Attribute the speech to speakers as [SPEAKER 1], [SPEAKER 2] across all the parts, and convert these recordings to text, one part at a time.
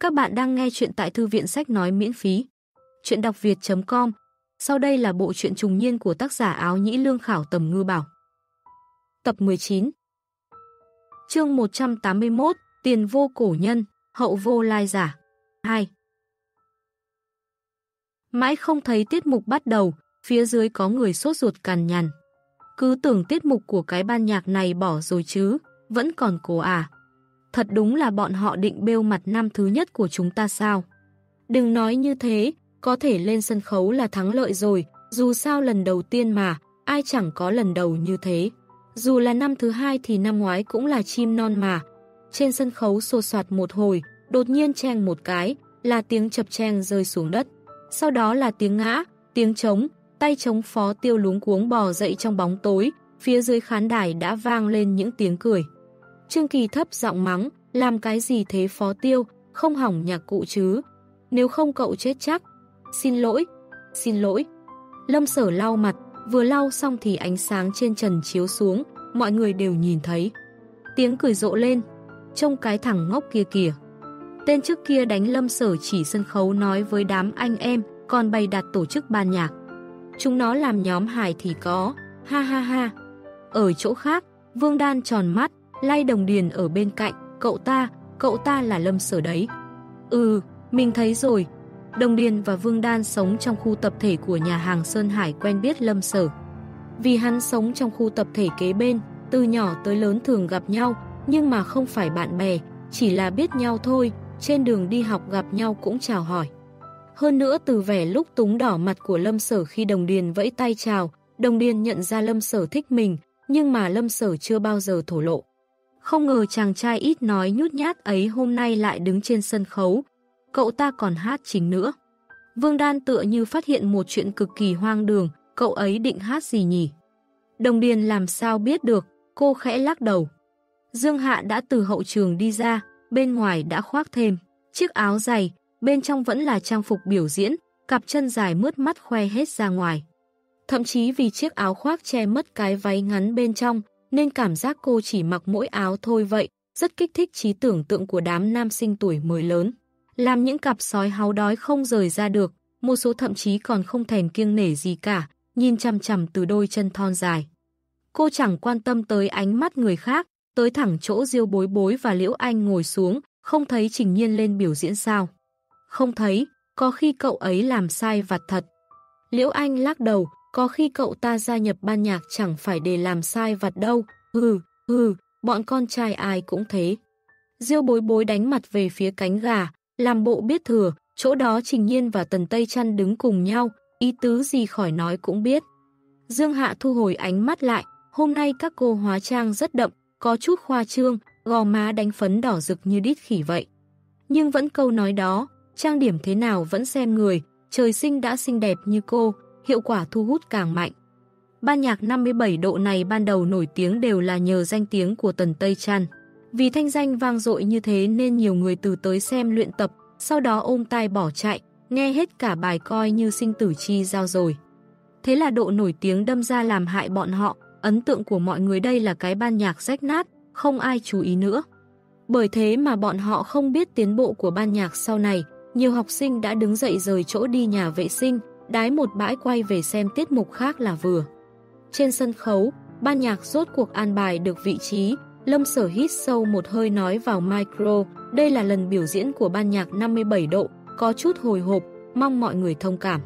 [SPEAKER 1] Các bạn đang nghe chuyện tại thư viện sách nói miễn phí. Chuyện đọc việt.com Sau đây là bộ truyện trùng niên của tác giả áo nhĩ lương khảo tầm ngư bảo. Tập 19 Chương 181 Tiền vô cổ nhân, hậu vô lai giả 2 Mãi không thấy tiết mục bắt đầu, phía dưới có người sốt ruột cằn nhằn. Cứ tưởng tiết mục của cái ban nhạc này bỏ rồi chứ, vẫn còn cổ à. Thật đúng là bọn họ định bêu mặt năm thứ nhất của chúng ta sao. Đừng nói như thế, có thể lên sân khấu là thắng lợi rồi, dù sao lần đầu tiên mà, ai chẳng có lần đầu như thế. Dù là năm thứ hai thì năm ngoái cũng là chim non mà. Trên sân khấu xô soạt một hồi, đột nhiên chen một cái, là tiếng chập chen rơi xuống đất. Sau đó là tiếng ngã, tiếng trống, tay chống phó tiêu lúng cuống bò dậy trong bóng tối, phía dưới khán đài đã vang lên những tiếng cười. Trương Kỳ thấp giọng mắng, làm cái gì thế phó tiêu, không hỏng nhạc cụ chứ. Nếu không cậu chết chắc. Xin lỗi, xin lỗi. Lâm sở lau mặt, vừa lau xong thì ánh sáng trên trần chiếu xuống, mọi người đều nhìn thấy. Tiếng cười rộ lên, trông cái thằng ngốc kia kìa. Tên trước kia đánh lâm sở chỉ sân khấu nói với đám anh em, còn bày đặt tổ chức ban nhạc. Chúng nó làm nhóm hài thì có, ha ha ha. Ở chỗ khác, Vương Đan tròn mắt, Lai đồng điền ở bên cạnh, cậu ta, cậu ta là lâm sở đấy. Ừ, mình thấy rồi. Đồng Điền và Vương Đan sống trong khu tập thể của nhà hàng Sơn Hải quen biết lâm sở. Vì hắn sống trong khu tập thể kế bên, từ nhỏ tới lớn thường gặp nhau, nhưng mà không phải bạn bè, chỉ là biết nhau thôi, trên đường đi học gặp nhau cũng chào hỏi. Hơn nữa từ vẻ lúc túng đỏ mặt của Lâm Sở khi Đồng Điền vẫy tay chào, Đồng Điền nhận ra Lâm Sở thích mình, nhưng mà Lâm Sở chưa bao giờ thổ lộ. Không ngờ chàng trai ít nói nhút nhát ấy hôm nay lại đứng trên sân khấu. Cậu ta còn hát chính nữa. Vương Đan tựa như phát hiện một chuyện cực kỳ hoang đường, cậu ấy định hát gì nhỉ? Đồng Điền làm sao biết được, cô khẽ lắc đầu. Dương Hạ đã từ hậu trường đi ra, bên ngoài đã khoác thêm. Chiếc áo dày, bên trong vẫn là trang phục biểu diễn, cặp chân dài mướt mắt khoe hết ra ngoài. Thậm chí vì chiếc áo khoác che mất cái váy ngắn bên trong, nên cảm giác cô chỉ mặc mỗi áo thôi vậy, rất kích thích trí tưởng tượng của đám nam sinh tuổi mới lớn. Làm những cặp sói háo đói không rời ra được, một số thậm chí còn không thèm kiêng nể gì cả, nhìn chằm chằm từ đôi chân thon dài. Cô chẳng quan tâm tới ánh mắt người khác, tới thẳng chỗ Diêu Bối Bối và Liễu Anh ngồi xuống, không thấy Trình Nhiên lên biểu diễn sao. Không thấy, có khi cậu ấy làm sai vặt thật. Liễu Anh lắc đầu, có khi cậu ta gia nhập ban nhạc chẳng phải để làm sai vặt đâu. Hừ, hừ, bọn con trai ai cũng thế. Diêu bối bối đánh mặt về phía cánh gà, làm bộ biết thừa, chỗ đó Trình Nhiên và Tần Tây Trăn đứng cùng nhau, ý tứ gì khỏi nói cũng biết. Dương Hạ thu hồi ánh mắt lại, hôm nay các cô hóa trang rất đậm, có chút khoa trương, gò má đánh phấn đỏ rực như đít khỉ vậy. Nhưng vẫn câu nói đó, trang điểm thế nào vẫn xem người, trời sinh đã xinh đẹp như cô, hiệu quả thu hút càng mạnh. Ban nhạc 57 độ này ban đầu nổi tiếng đều là nhờ danh tiếng của Tần Tây Trăn. Vì thanh danh vang dội như thế nên nhiều người từ tới xem luyện tập, sau đó ôm tai bỏ chạy, nghe hết cả bài coi như sinh tử chi giao rồi. Thế là độ nổi tiếng đâm ra làm hại bọn họ, ấn tượng của mọi người đây là cái ban nhạc rách nát, không ai chú ý nữa. Bởi thế mà bọn họ không biết tiến bộ của ban nhạc sau này, nhiều học sinh đã đứng dậy rời chỗ đi nhà vệ sinh, đái một bãi quay về xem tiết mục khác là vừa. Trên sân khấu, ban nhạc rốt cuộc an bài được vị trí, Lâm Sở hít sâu một hơi nói vào micro, đây là lần biểu diễn của ban nhạc 57 độ, có chút hồi hộp, mong mọi người thông cảm.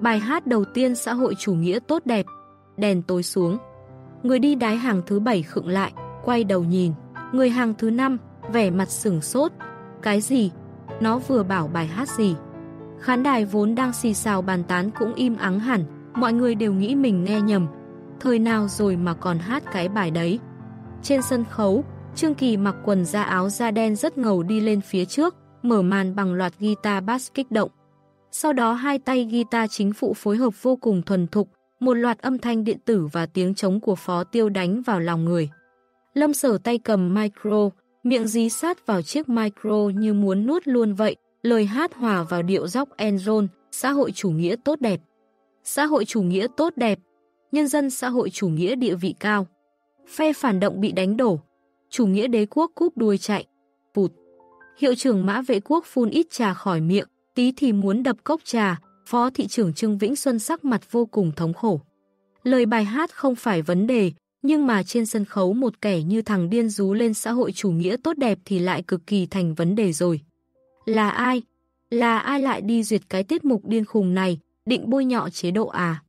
[SPEAKER 1] Bài hát đầu tiên xã hội chủ nghĩa tốt đẹp, đèn tối xuống. Người đi đái hàng thứ bảy khựng lại, quay đầu nhìn. Người hàng thứ năm vẻ mặt sửng sốt. Cái gì? Nó vừa bảo bài hát gì? Khán đài vốn đang xì xào bàn tán cũng im ắng hẳn, mọi người đều nghĩ mình nghe nhầm. Thời nào rồi mà còn hát cái bài đấy? Trên sân khấu, Trương Kỳ mặc quần da áo da đen rất ngầu đi lên phía trước, mở màn bằng loạt guitar bass kích động. Sau đó hai tay guitar chính phụ phối hợp vô cùng thuần thục, một loạt âm thanh điện tử và tiếng trống của phó tiêu đánh vào lòng người. Lâm sở tay cầm micro, miệng dí sát vào chiếc micro như muốn nuốt luôn vậy, lời hát hòa vào điệu dốc Enron, xã hội chủ nghĩa tốt đẹp. Xã hội chủ nghĩa tốt đẹp, nhân dân xã hội chủ nghĩa địa vị cao. Phe phản động bị đánh đổ, chủ nghĩa đế quốc cúp đuôi chạy, vụt. Hiệu trưởng mã vệ quốc phun ít trà khỏi miệng, tí thì muốn đập cốc trà, phó thị trưởng Trương Vĩnh Xuân sắc mặt vô cùng thống khổ. Lời bài hát không phải vấn đề, nhưng mà trên sân khấu một kẻ như thằng điên rú lên xã hội chủ nghĩa tốt đẹp thì lại cực kỳ thành vấn đề rồi. Là ai? Là ai lại đi duyệt cái tiết mục điên khùng này, định bôi nhọ chế độ à?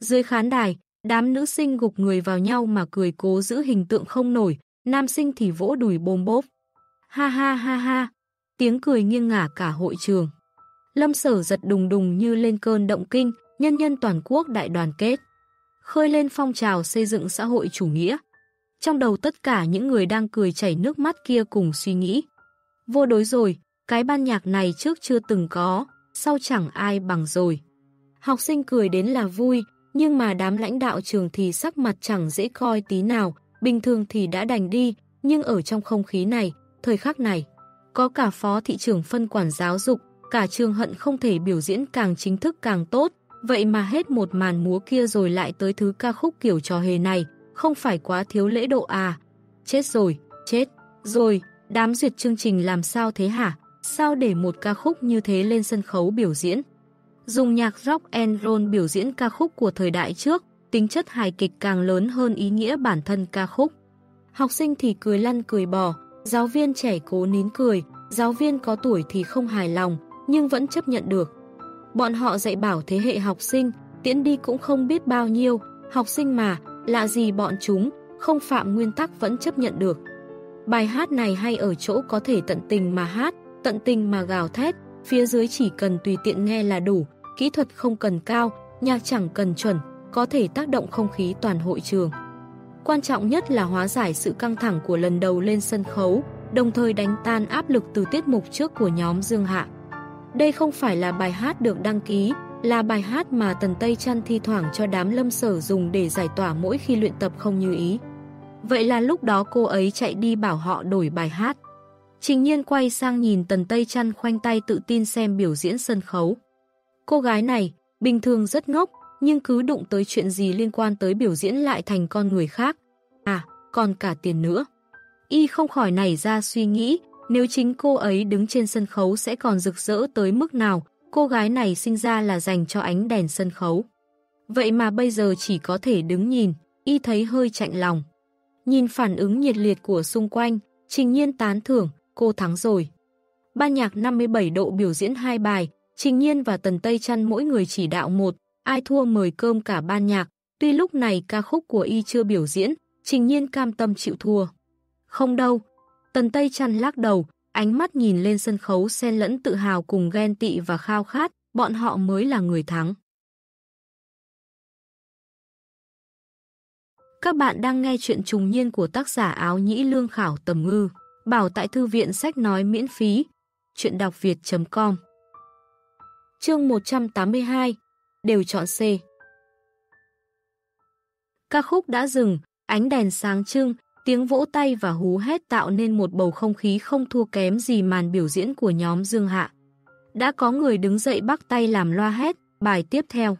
[SPEAKER 1] Dưới khán đài, đám nữ sinh gục người vào nhau mà cười cố giữ hình tượng không nổi, nam sinh thì vỗ đùi bôm bốp. Ha ha ha ha, tiếng cười nghiêng ngả cả hội trường. Lâm sở giật đùng đùng như lên cơn động kinh, nhân nhân toàn quốc đại đoàn kết. Khơi lên phong trào xây dựng xã hội chủ nghĩa. Trong đầu tất cả những người đang cười chảy nước mắt kia cùng suy nghĩ. Vô đối rồi, cái ban nhạc này trước chưa từng có, sau chẳng ai bằng rồi. Học sinh cười đến là vui, nhưng mà đám lãnh đạo trường thì sắc mặt chẳng dễ coi tí nào, bình thường thì đã đành đi, nhưng ở trong không khí này, thời khắc này, có cả phó thị trưởng phân quản giáo dục, cả trường hận không thể biểu diễn càng chính thức càng tốt, vậy mà hết một màn múa kia rồi lại tới thứ ca khúc kiểu trò hề này, không phải quá thiếu lễ độ à. Chết rồi, chết, rồi, đám duyệt chương trình làm sao thế hả? Sao để một ca khúc như thế lên sân khấu biểu diễn? Dùng nhạc rock and roll biểu diễn ca khúc của thời đại trước, tính chất hài kịch càng lớn hơn ý nghĩa bản thân ca khúc. Học sinh thì cười lăn cười bò, giáo viên trẻ cố nín cười, giáo viên có tuổi thì không hài lòng, nhưng vẫn chấp nhận được. Bọn họ dạy bảo thế hệ học sinh, tiễn đi cũng không biết bao nhiêu, học sinh mà, lạ gì bọn chúng, không phạm nguyên tắc vẫn chấp nhận được. Bài hát này hay ở chỗ có thể tận tình mà hát, tận tình mà gào thét, phía dưới chỉ cần tùy tiện nghe là đủ, kỹ thuật không cần cao, nhạc chẳng cần chuẩn, có thể tác động không khí toàn hội trường. Quan trọng nhất là hóa giải sự căng thẳng của lần đầu lên sân khấu, đồng thời đánh tan áp lực từ tiết mục trước của nhóm Dương Hạ. Đây không phải là bài hát được đăng ký, là bài hát mà Tần Tây Trăn thi thoảng cho đám lâm sở dùng để giải tỏa mỗi khi luyện tập không như ý. Vậy là lúc đó cô ấy chạy đi bảo họ đổi bài hát. Trình nhiên quay sang nhìn Tần Tây chăn khoanh tay tự tin xem biểu diễn sân khấu. Cô gái này, bình thường rất ngốc, nhưng cứ đụng tới chuyện gì liên quan tới biểu diễn lại thành con người khác. À, còn cả tiền nữa. Y không khỏi nảy ra suy nghĩ, nếu chính cô ấy đứng trên sân khấu sẽ còn rực rỡ tới mức nào, cô gái này sinh ra là dành cho ánh đèn sân khấu. Vậy mà bây giờ chỉ có thể đứng nhìn, y thấy hơi chạnh lòng. Nhìn phản ứng nhiệt liệt của xung quanh, trình nhiên tán thưởng, cô thắng rồi. Ban nhạc 57 độ biểu diễn hai bài, Trình Nhiên và Tần Tây Trăn mỗi người chỉ đạo một, ai thua mời cơm cả ban nhạc. Tuy lúc này ca khúc của y chưa biểu diễn, Trình Nhiên cam tâm chịu thua. Không đâu, Tần Tây Trăn lắc đầu, ánh mắt nhìn lên sân khấu xen lẫn tự hào cùng ghen tị và khao khát, bọn họ mới là người thắng. Các bạn đang nghe chuyện trùng niên của tác giả áo nhĩ lương khảo tầm ngư, bảo tại thư viện sách nói miễn phí, chuyện đọc việt.com Chương 182 Đều chọn C Ca khúc đã dừng, ánh đèn sáng trưng, tiếng vỗ tay và hú hét tạo nên một bầu không khí không thua kém gì màn biểu diễn của nhóm Dương Hạ. Đã có người đứng dậy bắt tay làm loa hét, bài tiếp theo.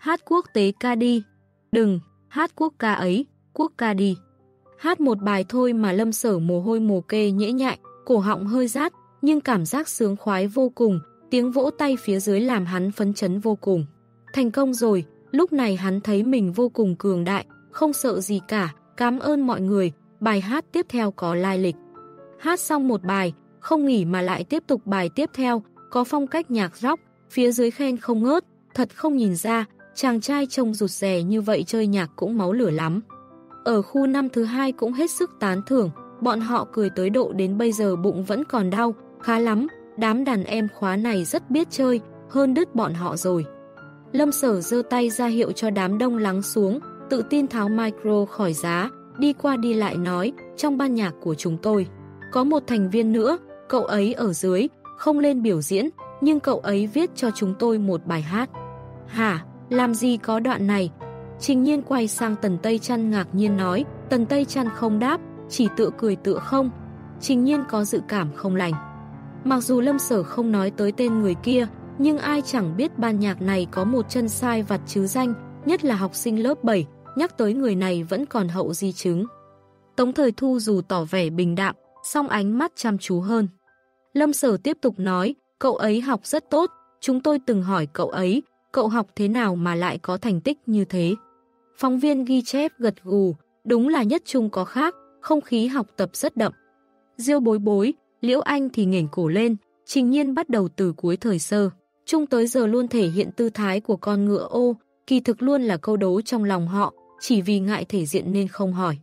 [SPEAKER 1] Hát quốc tế ca đi. Đừng, hát quốc ca ấy, quốc ca đi. Hát một bài thôi mà lâm sở mồ hôi mồ kê nhễ nhại, cổ họng hơi rát, nhưng cảm giác sướng khoái vô cùng, Tiếng vỗ tay phía dưới làm hắn phấn chấn vô cùng. Thành công rồi, lúc này hắn thấy mình vô cùng cường đại, không sợ gì cả, cảm ơn mọi người, bài hát tiếp theo có lai lịch. Hát xong một bài, không nghỉ mà lại tiếp tục bài tiếp theo, có phong cách nhạc rock, phía dưới khen không ngớt, thật không nhìn ra, chàng trai trông rụt rè như vậy chơi nhạc cũng máu lửa lắm. Ở khu năm thứ hai cũng hết sức tán thưởng, bọn họ cười tới độ đến bây giờ bụng vẫn còn đau, khá lắm, Đám đàn em khóa này rất biết chơi, hơn đứt bọn họ rồi. Lâm sở dơ tay ra hiệu cho đám đông lắng xuống, tự tin tháo micro khỏi giá, đi qua đi lại nói, trong ban nhạc của chúng tôi. Có một thành viên nữa, cậu ấy ở dưới, không lên biểu diễn, nhưng cậu ấy viết cho chúng tôi một bài hát. Hả, làm gì có đoạn này? Trình nhiên quay sang Tần Tây Trăn ngạc nhiên nói, Tần Tây Trăn không đáp, chỉ tự cười tựa không. Trình nhiên có dự cảm không lành. Mặc dù Lâm Sở không nói tới tên người kia, nhưng ai chẳng biết ban nhạc này có một chân sai vặt chứ danh, nhất là học sinh lớp 7, nhắc tới người này vẫn còn hậu di chứng. Tống Thời Thu dù tỏ vẻ bình đạm, song ánh mắt chăm chú hơn. Lâm Sở tiếp tục nói, cậu ấy học rất tốt, chúng tôi từng hỏi cậu ấy, cậu học thế nào mà lại có thành tích như thế. Phóng viên ghi chép gật gù, đúng là nhất Chung có khác, không khí học tập rất đậm. Diêu bối bối, Liễu Anh thì nghển cổ lên, trình nhiên bắt đầu từ cuối thời sơ. Trung tới giờ luôn thể hiện tư thái của con ngựa ô, kỳ thực luôn là câu đố trong lòng họ, chỉ vì ngại thể diện nên không hỏi.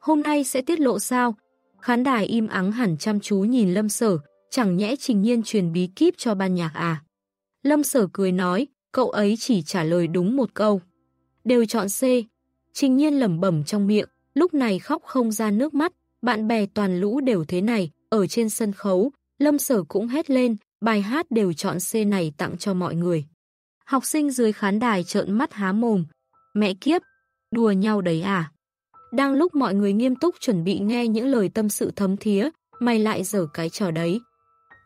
[SPEAKER 1] Hôm nay sẽ tiết lộ sao? Khán đài im ắng hẳn chăm chú nhìn Lâm Sở, chẳng nhẽ trình nhiên truyền bí kíp cho ban nhạc à? Lâm Sở cười nói, cậu ấy chỉ trả lời đúng một câu. Đều chọn C. Trình nhiên lẩm bẩm trong miệng, lúc này khóc không ra nước mắt, bạn bè toàn lũ đều thế này, ở trên sân khấu, Lâm Sở cũng hét lên, bài hát đều chọn C này tặng cho mọi người. Học sinh dưới khán đài trợn mắt há mồm, mẹ kiếp, đùa nhau đấy à? Đang lúc mọi người nghiêm túc chuẩn bị nghe những lời tâm sự thấm thía, mày lại dở cái trò đấy.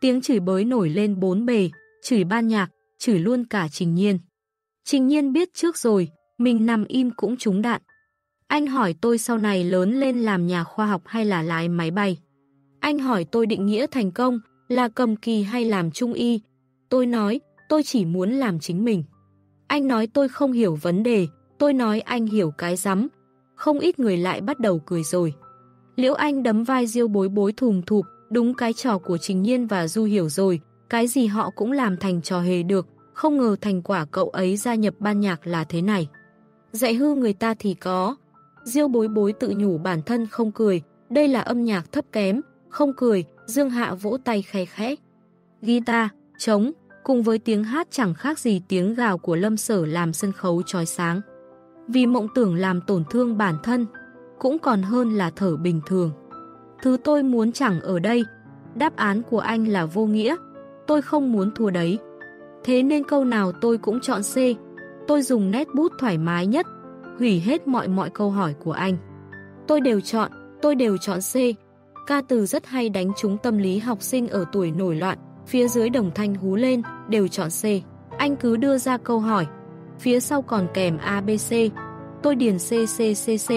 [SPEAKER 1] Tiếng chửi bới nổi lên bốn bề, chửi ban nhạc, chửi luôn cả Trình Nhiên. Trình Nhiên biết trước rồi, mình nằm im cũng trúng đạn. Anh hỏi tôi sau này lớn lên làm nhà khoa học hay là lái máy bay. Anh hỏi tôi định nghĩa thành công là cầm kỳ hay làm trung y. Tôi nói, tôi chỉ muốn làm chính mình. Anh nói tôi không hiểu vấn đề, tôi nói anh hiểu cái rắm. Không ít người lại bắt đầu cười rồi. Liễu Anh đấm vai Diêu bối bối thùm thụp, đúng cái trò của Trình Nhiên và Du hiểu rồi, cái gì họ cũng làm thành trò hề được, không ngờ thành quả cậu ấy gia nhập ban nhạc là thế này. Dạy hư người ta thì có. Diêu bối bối tự nhủ bản thân không cười, đây là âm nhạc thấp kém, không cười, Dương Hạ vỗ tay khẽ khẽ. Guitar, trống, cùng với tiếng hát chẳng khác gì tiếng gào của lâm sở làm sân khấu trói sáng. Vì mộng tưởng làm tổn thương bản thân, cũng còn hơn là thở bình thường. Thứ tôi muốn chẳng ở đây, đáp án của anh là vô nghĩa, tôi không muốn thua đấy. Thế nên câu nào tôi cũng chọn C, tôi dùng nét bút thoải mái nhất, hủy hết mọi mọi câu hỏi của anh. Tôi đều chọn, tôi đều chọn C. Ca từ rất hay đánh trúng tâm lý học sinh ở tuổi nổi loạn, phía dưới đồng thanh hú lên, đều chọn C. Anh cứ đưa ra câu hỏi, phía sau còn kèm ABC. Tôi điền CCCC,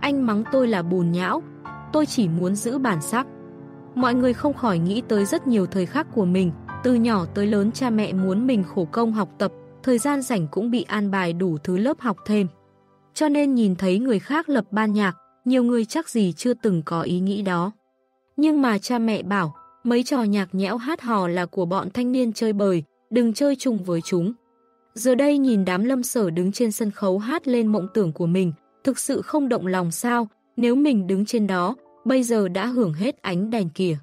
[SPEAKER 1] anh mắng tôi là bùn nhão, tôi chỉ muốn giữ bản sắc. Mọi người không khỏi nghĩ tới rất nhiều thời khắc của mình, từ nhỏ tới lớn cha mẹ muốn mình khổ công học tập, thời gian rảnh cũng bị an bài đủ thứ lớp học thêm. Cho nên nhìn thấy người khác lập ban nhạc, nhiều người chắc gì chưa từng có ý nghĩ đó. Nhưng mà cha mẹ bảo, mấy trò nhạc nhẽo hát hò là của bọn thanh niên chơi bời, đừng chơi chung với chúng. Giờ đây nhìn đám lâm sở đứng trên sân khấu hát lên mộng tưởng của mình, thực sự không động lòng sao, nếu mình đứng trên đó, bây giờ đã hưởng hết ánh đèn kìa.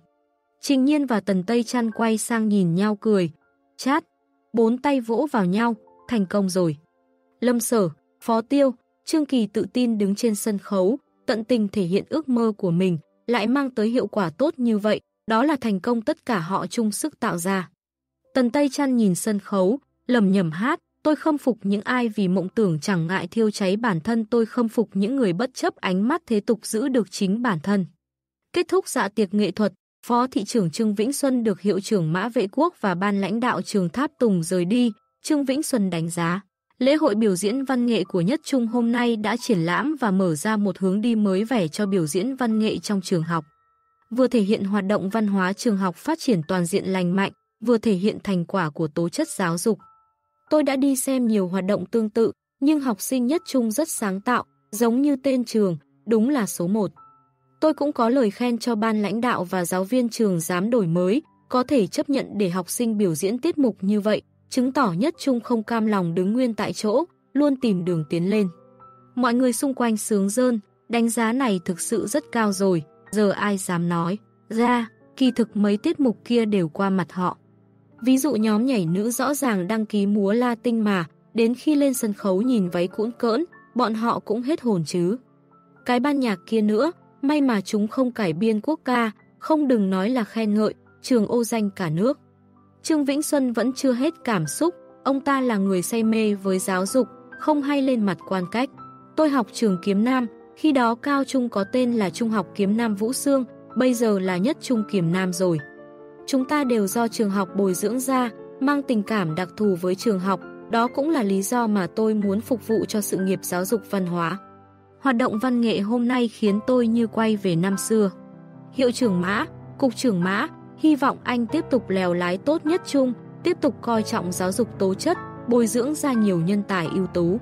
[SPEAKER 1] Trình Nhiên và Tần Tây chăn quay sang nhìn nhau cười, chát, bốn tay vỗ vào nhau, thành công rồi. Lâm Sở, Phó Tiêu, Trương Kỳ tự tin đứng trên sân khấu, tận tình thể hiện ước mơ của mình, lại mang tới hiệu quả tốt như vậy, đó là thành công tất cả họ chung sức tạo ra. Tần Tây chăn nhìn sân khấu, lầm nhầm hát, tôi khâm phục những ai vì mộng tưởng chẳng ngại thiêu cháy bản thân tôi khâm phục những người bất chấp ánh mắt thế tục giữ được chính bản thân. Kết thúc dạ tiệc nghệ thuật, Phó thị trưởng Trương Vĩnh Xuân được hiệu trưởng Mã Vệ Quốc và ban lãnh đạo trường Tháp Tùng rời đi, Trương Vĩnh Xuân đánh giá. Lễ hội biểu diễn văn nghệ của Nhất Trung hôm nay đã triển lãm và mở ra một hướng đi mới vẻ cho biểu diễn văn nghệ trong trường học. Vừa thể hiện hoạt động văn hóa trường học phát triển toàn diện lành mạnh, vừa thể hiện thành quả của tố chất giáo dục. Tôi đã đi xem nhiều hoạt động tương tự, nhưng học sinh Nhất Trung rất sáng tạo, giống như tên trường, đúng là số 1. Tôi cũng có lời khen cho ban lãnh đạo và giáo viên trường dám đổi mới, có thể chấp nhận để học sinh biểu diễn tiết mục như vậy, chứng tỏ nhất trung không cam lòng đứng nguyên tại chỗ, luôn tìm đường tiến lên. Mọi người xung quanh sướng rơn, đánh giá này thực sự rất cao rồi, giờ ai dám nói. Ra, kỳ thực mấy tiết mục kia đều qua mặt họ. Ví dụ nhóm nhảy nữ rõ ràng đăng ký múa la tinh mà, đến khi lên sân khấu nhìn váy cuỗn cỡn, bọn họ cũng hết hồn chứ. Cái ban nhạc kia nữa, may mà chúng không cải biên quốc ca, không đừng nói là khen ngợi, trường ô danh cả nước. Trương Vĩnh Xuân vẫn chưa hết cảm xúc, ông ta là người say mê với giáo dục, không hay lên mặt quan cách. Tôi học trường Kiếm Nam, khi đó cao trung có tên là Trung học Kiếm Nam Vũ Sương, bây giờ là nhất Trung Kiếm Nam rồi. Chúng ta đều do trường học bồi dưỡng ra, mang tình cảm đặc thù với trường học, đó cũng là lý do mà tôi muốn phục vụ cho sự nghiệp giáo dục văn hóa. Hoạt động văn nghệ hôm nay khiến tôi như quay về năm xưa. Hiệu trưởng Mã, Cục trưởng Mã, hy vọng anh tiếp tục lèo lái tốt nhất chung, tiếp tục coi trọng giáo dục tố chất, bồi dưỡng ra nhiều nhân tài ưu tú.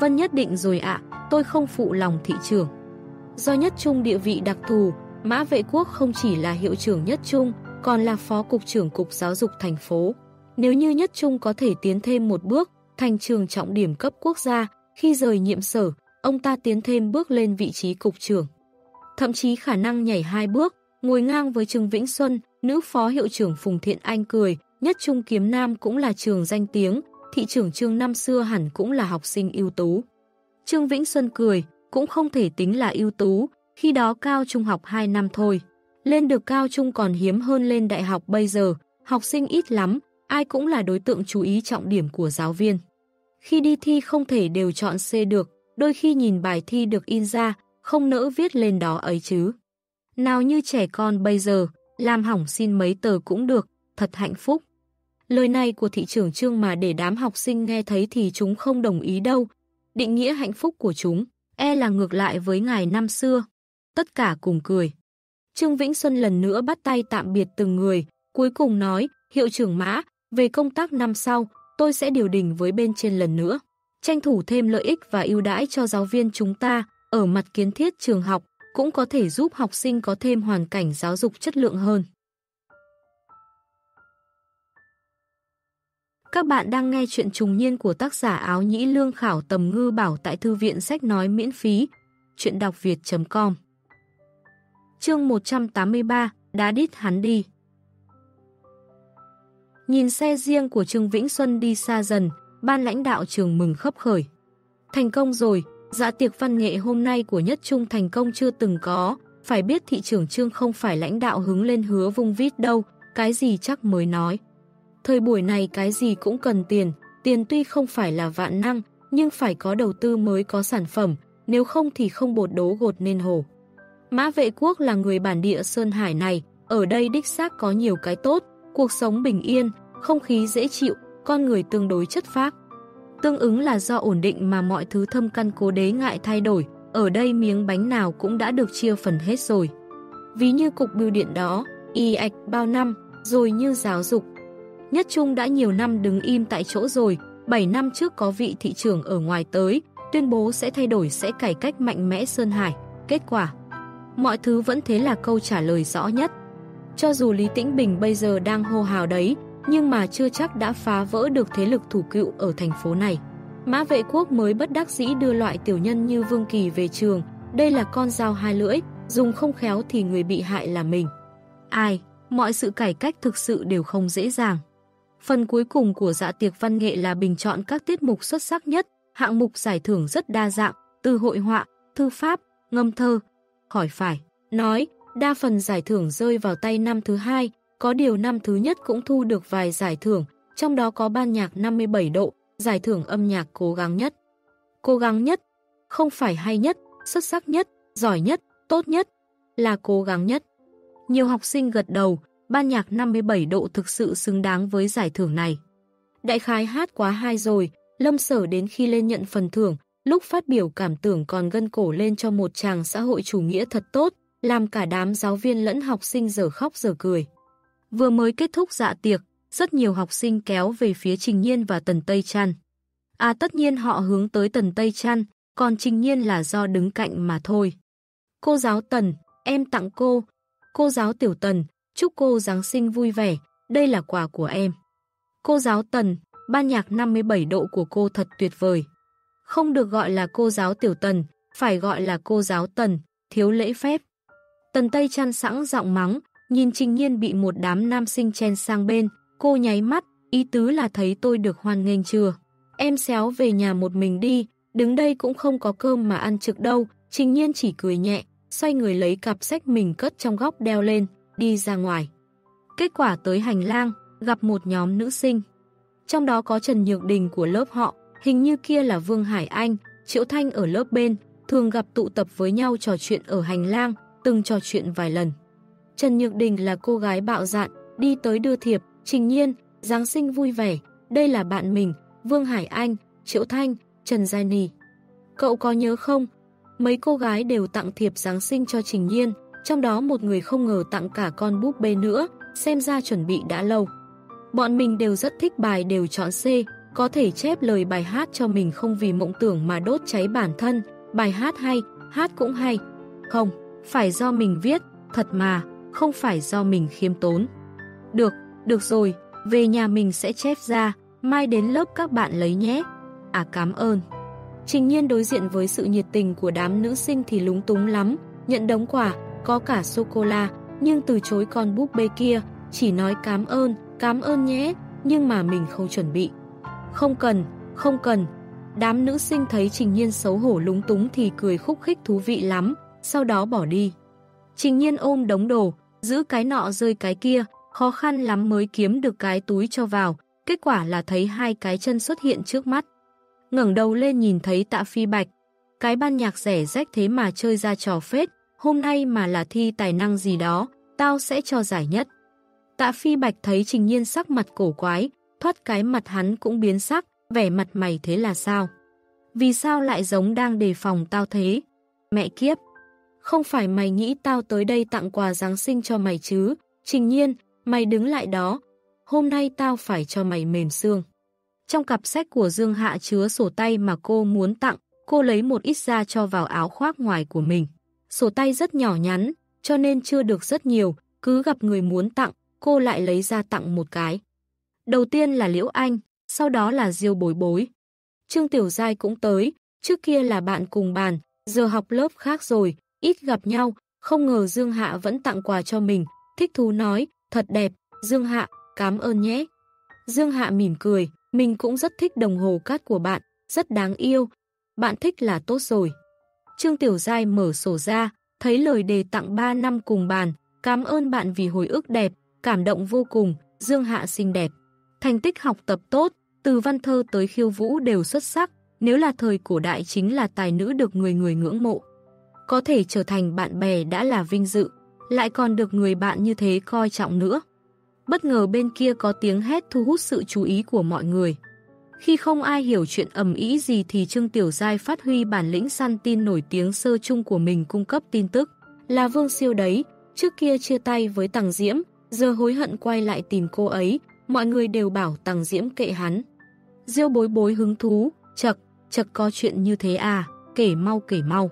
[SPEAKER 1] Vân nhất định rồi ạ, tôi không phụ lòng thị trường. Do nhất trung địa vị đặc thù, Mã Vệ Quốc không chỉ là hiệu trưởng nhất trung, còn là phó cục trưởng cục giáo dục thành phố. Nếu như nhất trung có thể tiến thêm một bước, thành trường trọng điểm cấp quốc gia, khi rời nhiệm sở, ông ta tiến thêm bước lên vị trí cục trưởng. Thậm chí khả năng nhảy hai bước, ngồi ngang với Trương Vĩnh Xuân, nữ phó hiệu trưởng Phùng Thiện Anh cười, nhất trung kiếm nam cũng là trường danh tiếng, thị trưởng Trương năm xưa hẳn cũng là học sinh ưu tú. Trương Vĩnh Xuân cười, cũng không thể tính là ưu tú, khi đó cao trung học 2 năm thôi. Lên được cao trung còn hiếm hơn lên đại học bây giờ, học sinh ít lắm, ai cũng là đối tượng chú ý trọng điểm của giáo viên. Khi đi thi không thể đều chọn C được, đôi khi nhìn bài thi được in ra, không nỡ viết lên đó ấy chứ. Nào như trẻ con bây giờ, làm hỏng xin mấy tờ cũng được, thật hạnh phúc. Lời này của thị trưởng trương mà để đám học sinh nghe thấy thì chúng không đồng ý đâu. Định nghĩa hạnh phúc của chúng, e là ngược lại với ngày năm xưa. Tất cả cùng cười. Trương Vĩnh Xuân lần nữa bắt tay tạm biệt từng người, cuối cùng nói, hiệu trưởng mã, về công tác năm sau, tôi sẽ điều đình với bên trên lần nữa. Tranh thủ thêm lợi ích và ưu đãi cho giáo viên chúng ta, ở mặt kiến thiết trường học, cũng có thể giúp học sinh có thêm hoàn cảnh giáo dục chất lượng hơn. Các bạn đang nghe chuyện trùng niên của tác giả áo nhĩ lương khảo tầm ngư bảo tại thư viện sách nói miễn phí. Chuyện đọc việt.com Chương 183 Đá đít hắn đi Nhìn xe riêng của Trương Vĩnh Xuân đi xa dần, ban lãnh đạo trường mừng khấp khởi. Thành công rồi, dạ tiệc văn nghệ hôm nay của Nhất Trung thành công chưa từng có, phải biết thị trưởng Trương không phải lãnh đạo hứng lên hứa vung vít đâu, cái gì chắc mới nói. Thời buổi này cái gì cũng cần tiền, tiền tuy không phải là vạn năng, nhưng phải có đầu tư mới có sản phẩm, nếu không thì không bột đố gột nên hổ. Mã vệ quốc là người bản địa Sơn Hải này, ở đây đích xác có nhiều cái tốt, cuộc sống bình yên, không khí dễ chịu, con người tương đối chất phác. Tương ứng là do ổn định mà mọi thứ thâm căn cố đế ngại thay đổi, ở đây miếng bánh nào cũng đã được chia phần hết rồi. Ví như cục bưu điện đó, y ạch bao năm, rồi như giáo dục, Nhất Trung đã nhiều năm đứng im tại chỗ rồi, 7 năm trước có vị thị trưởng ở ngoài tới, tuyên bố sẽ thay đổi sẽ cải cách mạnh mẽ Sơn Hải. Kết quả, mọi thứ vẫn thế là câu trả lời rõ nhất. Cho dù Lý Tĩnh Bình bây giờ đang hô hào đấy, nhưng mà chưa chắc đã phá vỡ được thế lực thủ cựu ở thành phố này. Mã vệ quốc mới bất đắc dĩ đưa loại tiểu nhân như Vương Kỳ về trường, đây là con dao hai lưỡi, dùng không khéo thì người bị hại là mình. Ai, mọi sự cải cách thực sự đều không dễ dàng. Phần cuối cùng của dạ tiệc văn nghệ là bình chọn các tiết mục xuất sắc nhất, hạng mục giải thưởng rất đa dạng, từ hội họa, thư pháp, ngâm thơ. Khỏi phải, nói, đa phần giải thưởng rơi vào tay năm thứ hai, có điều năm thứ nhất cũng thu được vài giải thưởng, trong đó có ban nhạc 57 độ, giải thưởng âm nhạc cố gắng nhất. Cố gắng nhất, không phải hay nhất, xuất sắc nhất, giỏi nhất, tốt nhất, là cố gắng nhất. Nhiều học sinh gật đầu, ban nhạc 57 độ thực sự xứng đáng với giải thưởng này. Đại khái hát quá hay rồi, Lâm Sở đến khi lên nhận phần thưởng, lúc phát biểu cảm tưởng còn gân cổ lên cho một chàng xã hội chủ nghĩa thật tốt, làm cả đám giáo viên lẫn học sinh giờ khóc giờ cười. Vừa mới kết thúc dạ tiệc, rất nhiều học sinh kéo về phía Trình Nhiên và Tần Tây Trăn. À tất nhiên họ hướng tới Tần Tây Trăn, còn Trình Nhiên là do đứng cạnh mà thôi. Cô giáo Tần, em tặng cô. Cô giáo Tiểu Tần, Chúc cô Giáng sinh vui vẻ, đây là quà của em. Cô giáo Tần, ban nhạc 57 độ của cô thật tuyệt vời. Không được gọi là cô giáo Tiểu Tần, phải gọi là cô giáo Tần, thiếu lễ phép. Tần Tây trăn sẵn giọng mắng, nhìn Trình Nhiên bị một đám nam sinh chen sang bên, cô nháy mắt, ý tứ là thấy tôi được hoan nghênh chưa. Em xéo về nhà một mình đi, đứng đây cũng không có cơm mà ăn trực đâu, Trình Nhiên chỉ cười nhẹ, xoay người lấy cặp sách mình cất trong góc đeo lên, đi ra ngoài. Kết quả tới hành lang, gặp một nhóm nữ sinh. Trong đó có Trần Nhược Đình của lớp họ, hình như kia là Vương Hải Anh, Triệu Thanh ở lớp bên, thường gặp tụ tập với nhau trò chuyện ở hành lang, từng trò chuyện vài lần. Trần Nhược Đình là cô gái bạo dạn, đi tới đưa thiệp, trình nhiên, Giáng sinh vui vẻ, đây là bạn mình, Vương Hải Anh, Triệu Thanh, Trần Giai Nì. Cậu có nhớ không? Mấy cô gái đều tặng thiệp Giáng sinh cho Trình Nhiên, trong đó một người không ngờ tặng cả con búp bê nữa, xem ra chuẩn bị đã lâu. Bọn mình đều rất thích bài đều chọn C, có thể chép lời bài hát cho mình không vì mộng tưởng mà đốt cháy bản thân, bài hát hay, hát cũng hay. Không, phải do mình viết, thật mà, không phải do mình khiêm tốn. Được, được rồi, về nhà mình sẽ chép ra, mai đến lớp các bạn lấy nhé. À cảm ơn. Trình nhiên đối diện với sự nhiệt tình của đám nữ sinh thì lúng túng lắm, nhận đống quà, có cả sô-cô-la, nhưng từ chối con búp bê kia, chỉ nói cảm ơn, cảm ơn nhé, nhưng mà mình không chuẩn bị. Không cần, không cần. Đám nữ sinh thấy Trình Nhiên xấu hổ lúng túng thì cười khúc khích thú vị lắm, sau đó bỏ đi. Trình Nhiên ôm đống đồ, giữ cái nọ rơi cái kia, khó khăn lắm mới kiếm được cái túi cho vào, kết quả là thấy hai cái chân xuất hiện trước mắt. ngẩng đầu lên nhìn thấy tạ phi bạch, cái ban nhạc rẻ rách thế mà chơi ra trò phết, hôm nay mà là thi tài năng gì đó, tao sẽ cho giải nhất. Tạ phi bạch thấy trình nhiên sắc mặt cổ quái, thoát cái mặt hắn cũng biến sắc, vẻ mặt mày thế là sao? Vì sao lại giống đang đề phòng tao thế? Mẹ kiếp! Không phải mày nghĩ tao tới đây tặng quà Giáng sinh cho mày chứ? Trình nhiên, mày đứng lại đó. Hôm nay tao phải cho mày mềm xương. Trong cặp sách của Dương Hạ chứa sổ tay mà cô muốn tặng, cô lấy một ít ra cho vào áo khoác ngoài của mình. Sổ tay rất nhỏ nhắn, cho nên chưa được rất nhiều, cứ gặp người muốn tặng, cô lại lấy ra tặng một cái. Đầu tiên là Liễu Anh, sau đó là Diêu Bối Bối. Trương Tiểu Giai cũng tới, trước kia là bạn cùng bàn, giờ học lớp khác rồi, ít gặp nhau, không ngờ Dương Hạ vẫn tặng quà cho mình, thích thú nói, thật đẹp, Dương Hạ, cảm ơn nhé. Dương Hạ mỉm cười, mình cũng rất thích đồng hồ cát của bạn, rất đáng yêu, bạn thích là tốt rồi. Trương Tiểu Giai mở sổ ra, thấy lời đề tặng 3 năm cùng bàn, cảm ơn bạn vì hồi ức đẹp, cảm động vô cùng, Dương Hạ xinh đẹp. Thành tích học tập tốt, từ văn thơ tới khiêu vũ đều xuất sắc, nếu là thời cổ đại chính là tài nữ được người người ngưỡng mộ. Có thể trở thành bạn bè đã là vinh dự, lại còn được người bạn như thế coi trọng nữa. Bất ngờ bên kia có tiếng hét thu hút sự chú ý của mọi người. Khi không ai hiểu chuyện ầm ý gì thì Trương Tiểu Giai phát huy bản lĩnh săn tin nổi tiếng sơ chung của mình cung cấp tin tức. Là Vương Siêu đấy, trước kia chia tay với Tằng Diễm, giờ hối hận quay lại tìm cô ấy, mọi người đều bảo Tằng Diễm kệ hắn. Diêu bối bối hứng thú, chật, chật có chuyện như thế à, kể mau kể mau.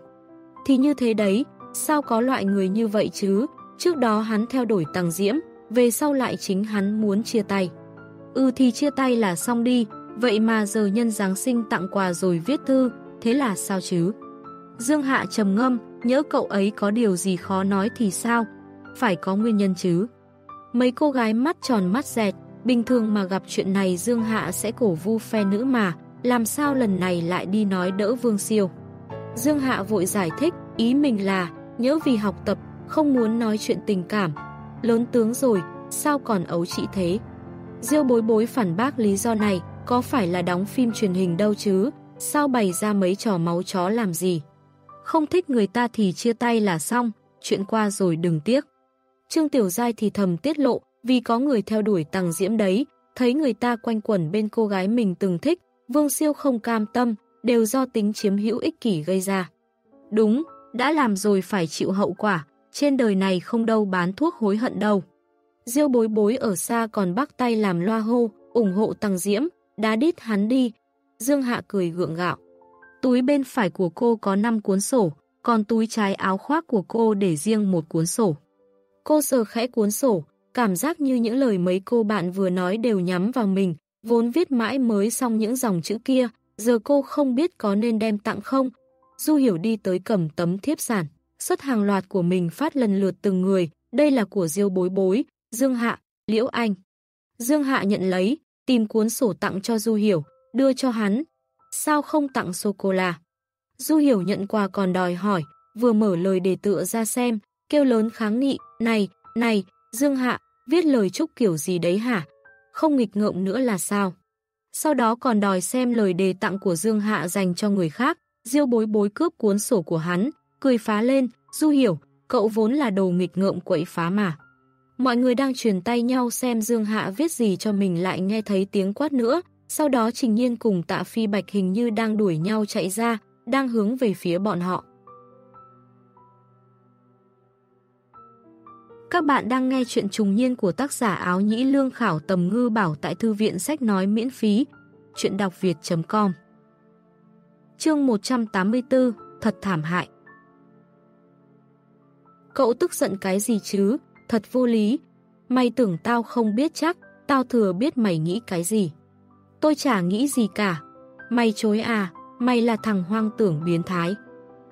[SPEAKER 1] Thì như thế đấy, sao có loại người như vậy chứ, trước đó hắn theo đuổi Tăng Diễm, về sau lại chính hắn muốn chia tay. Ừ thì chia tay là xong đi, vậy mà giờ nhân Giáng sinh tặng quà rồi viết thư, thế là sao chứ? Dương Hạ trầm ngâm, nhớ cậu ấy có điều gì khó nói thì sao? Phải có nguyên nhân chứ. Mấy cô gái mắt tròn mắt dẹt, bình thường mà gặp chuyện này Dương Hạ sẽ cổ vu phe nữ mà, làm sao lần này lại đi nói đỡ Vương Siêu. Dương Hạ vội giải thích, ý mình là, nhớ vì học tập, không muốn nói chuyện tình cảm. Lớn tướng rồi, sao còn ấu trị thế? Diêu bối bối phản bác lý do này, có phải là đóng phim truyền hình đâu chứ, sao bày ra mấy trò máu chó làm gì? Không thích người ta thì chia tay là xong, chuyện qua rồi đừng tiếc. Trương Tiểu Giai thì thầm tiết lộ, vì có người theo đuổi tàng diễm đấy, thấy người ta quanh quẩn bên cô gái mình từng thích, Vương Siêu không cam tâm, đều do tính chiếm hữu ích kỷ gây ra. Đúng, đã làm rồi phải chịu hậu quả, trên đời này không đâu bán thuốc hối hận đâu. Diêu bối bối ở xa còn bắt tay làm loa hô, ủng hộ Tăng Diễm, đá đít hắn đi. Dương Hạ cười gượng gạo. Túi bên phải của cô có 5 cuốn sổ, còn túi trái áo khoác của cô để riêng một cuốn sổ. Cô sờ khẽ cuốn sổ, cảm giác như những lời mấy cô bạn vừa nói đều nhắm vào mình, vốn viết mãi mới xong những dòng chữ kia, giờ cô không biết có nên đem tặng không. Du Hiểu đi tới cầm tấm thiếp sản, xuất hàng loạt của mình phát lần lượt từng người, đây là của Diêu Bối Bối, Dương Hạ, Liễu Anh. Dương Hạ nhận lấy, tìm cuốn sổ tặng cho Du Hiểu, đưa cho hắn. Sao không tặng sô-cô-la? Du Hiểu nhận quà còn đòi hỏi, vừa mở lời để tựa ra xem, kêu lớn kháng nghị, này, này, Dương Hạ, viết lời chúc kiểu gì đấy hả? Không nghịch ngợm nữa là sao? Sau đó còn đòi xem lời đề tặng của Dương Hạ dành cho người khác, Diêu bối bối cướp cuốn sổ của hắn, cười phá lên, Du hiểu, cậu vốn là đồ nghịch ngợm quậy phá mà. Mọi người đang truyền tay nhau xem Dương Hạ viết gì cho mình lại nghe thấy tiếng quát nữa, sau đó Trình Nhiên cùng tạ phi bạch hình như đang đuổi nhau chạy ra, đang hướng về phía bọn họ. Các bạn đang nghe chuyện trùng niên của tác giả áo nhĩ lương khảo tầm ngư bảo tại thư viện sách nói miễn phí. Chuyện đọc việt.com Chương 184 Thật thảm hại Cậu tức giận cái gì chứ? Thật vô lý. Mày tưởng tao không biết chắc, tao thừa biết mày nghĩ cái gì. Tôi chả nghĩ gì cả. Mày chối à, mày là thằng hoang tưởng biến thái.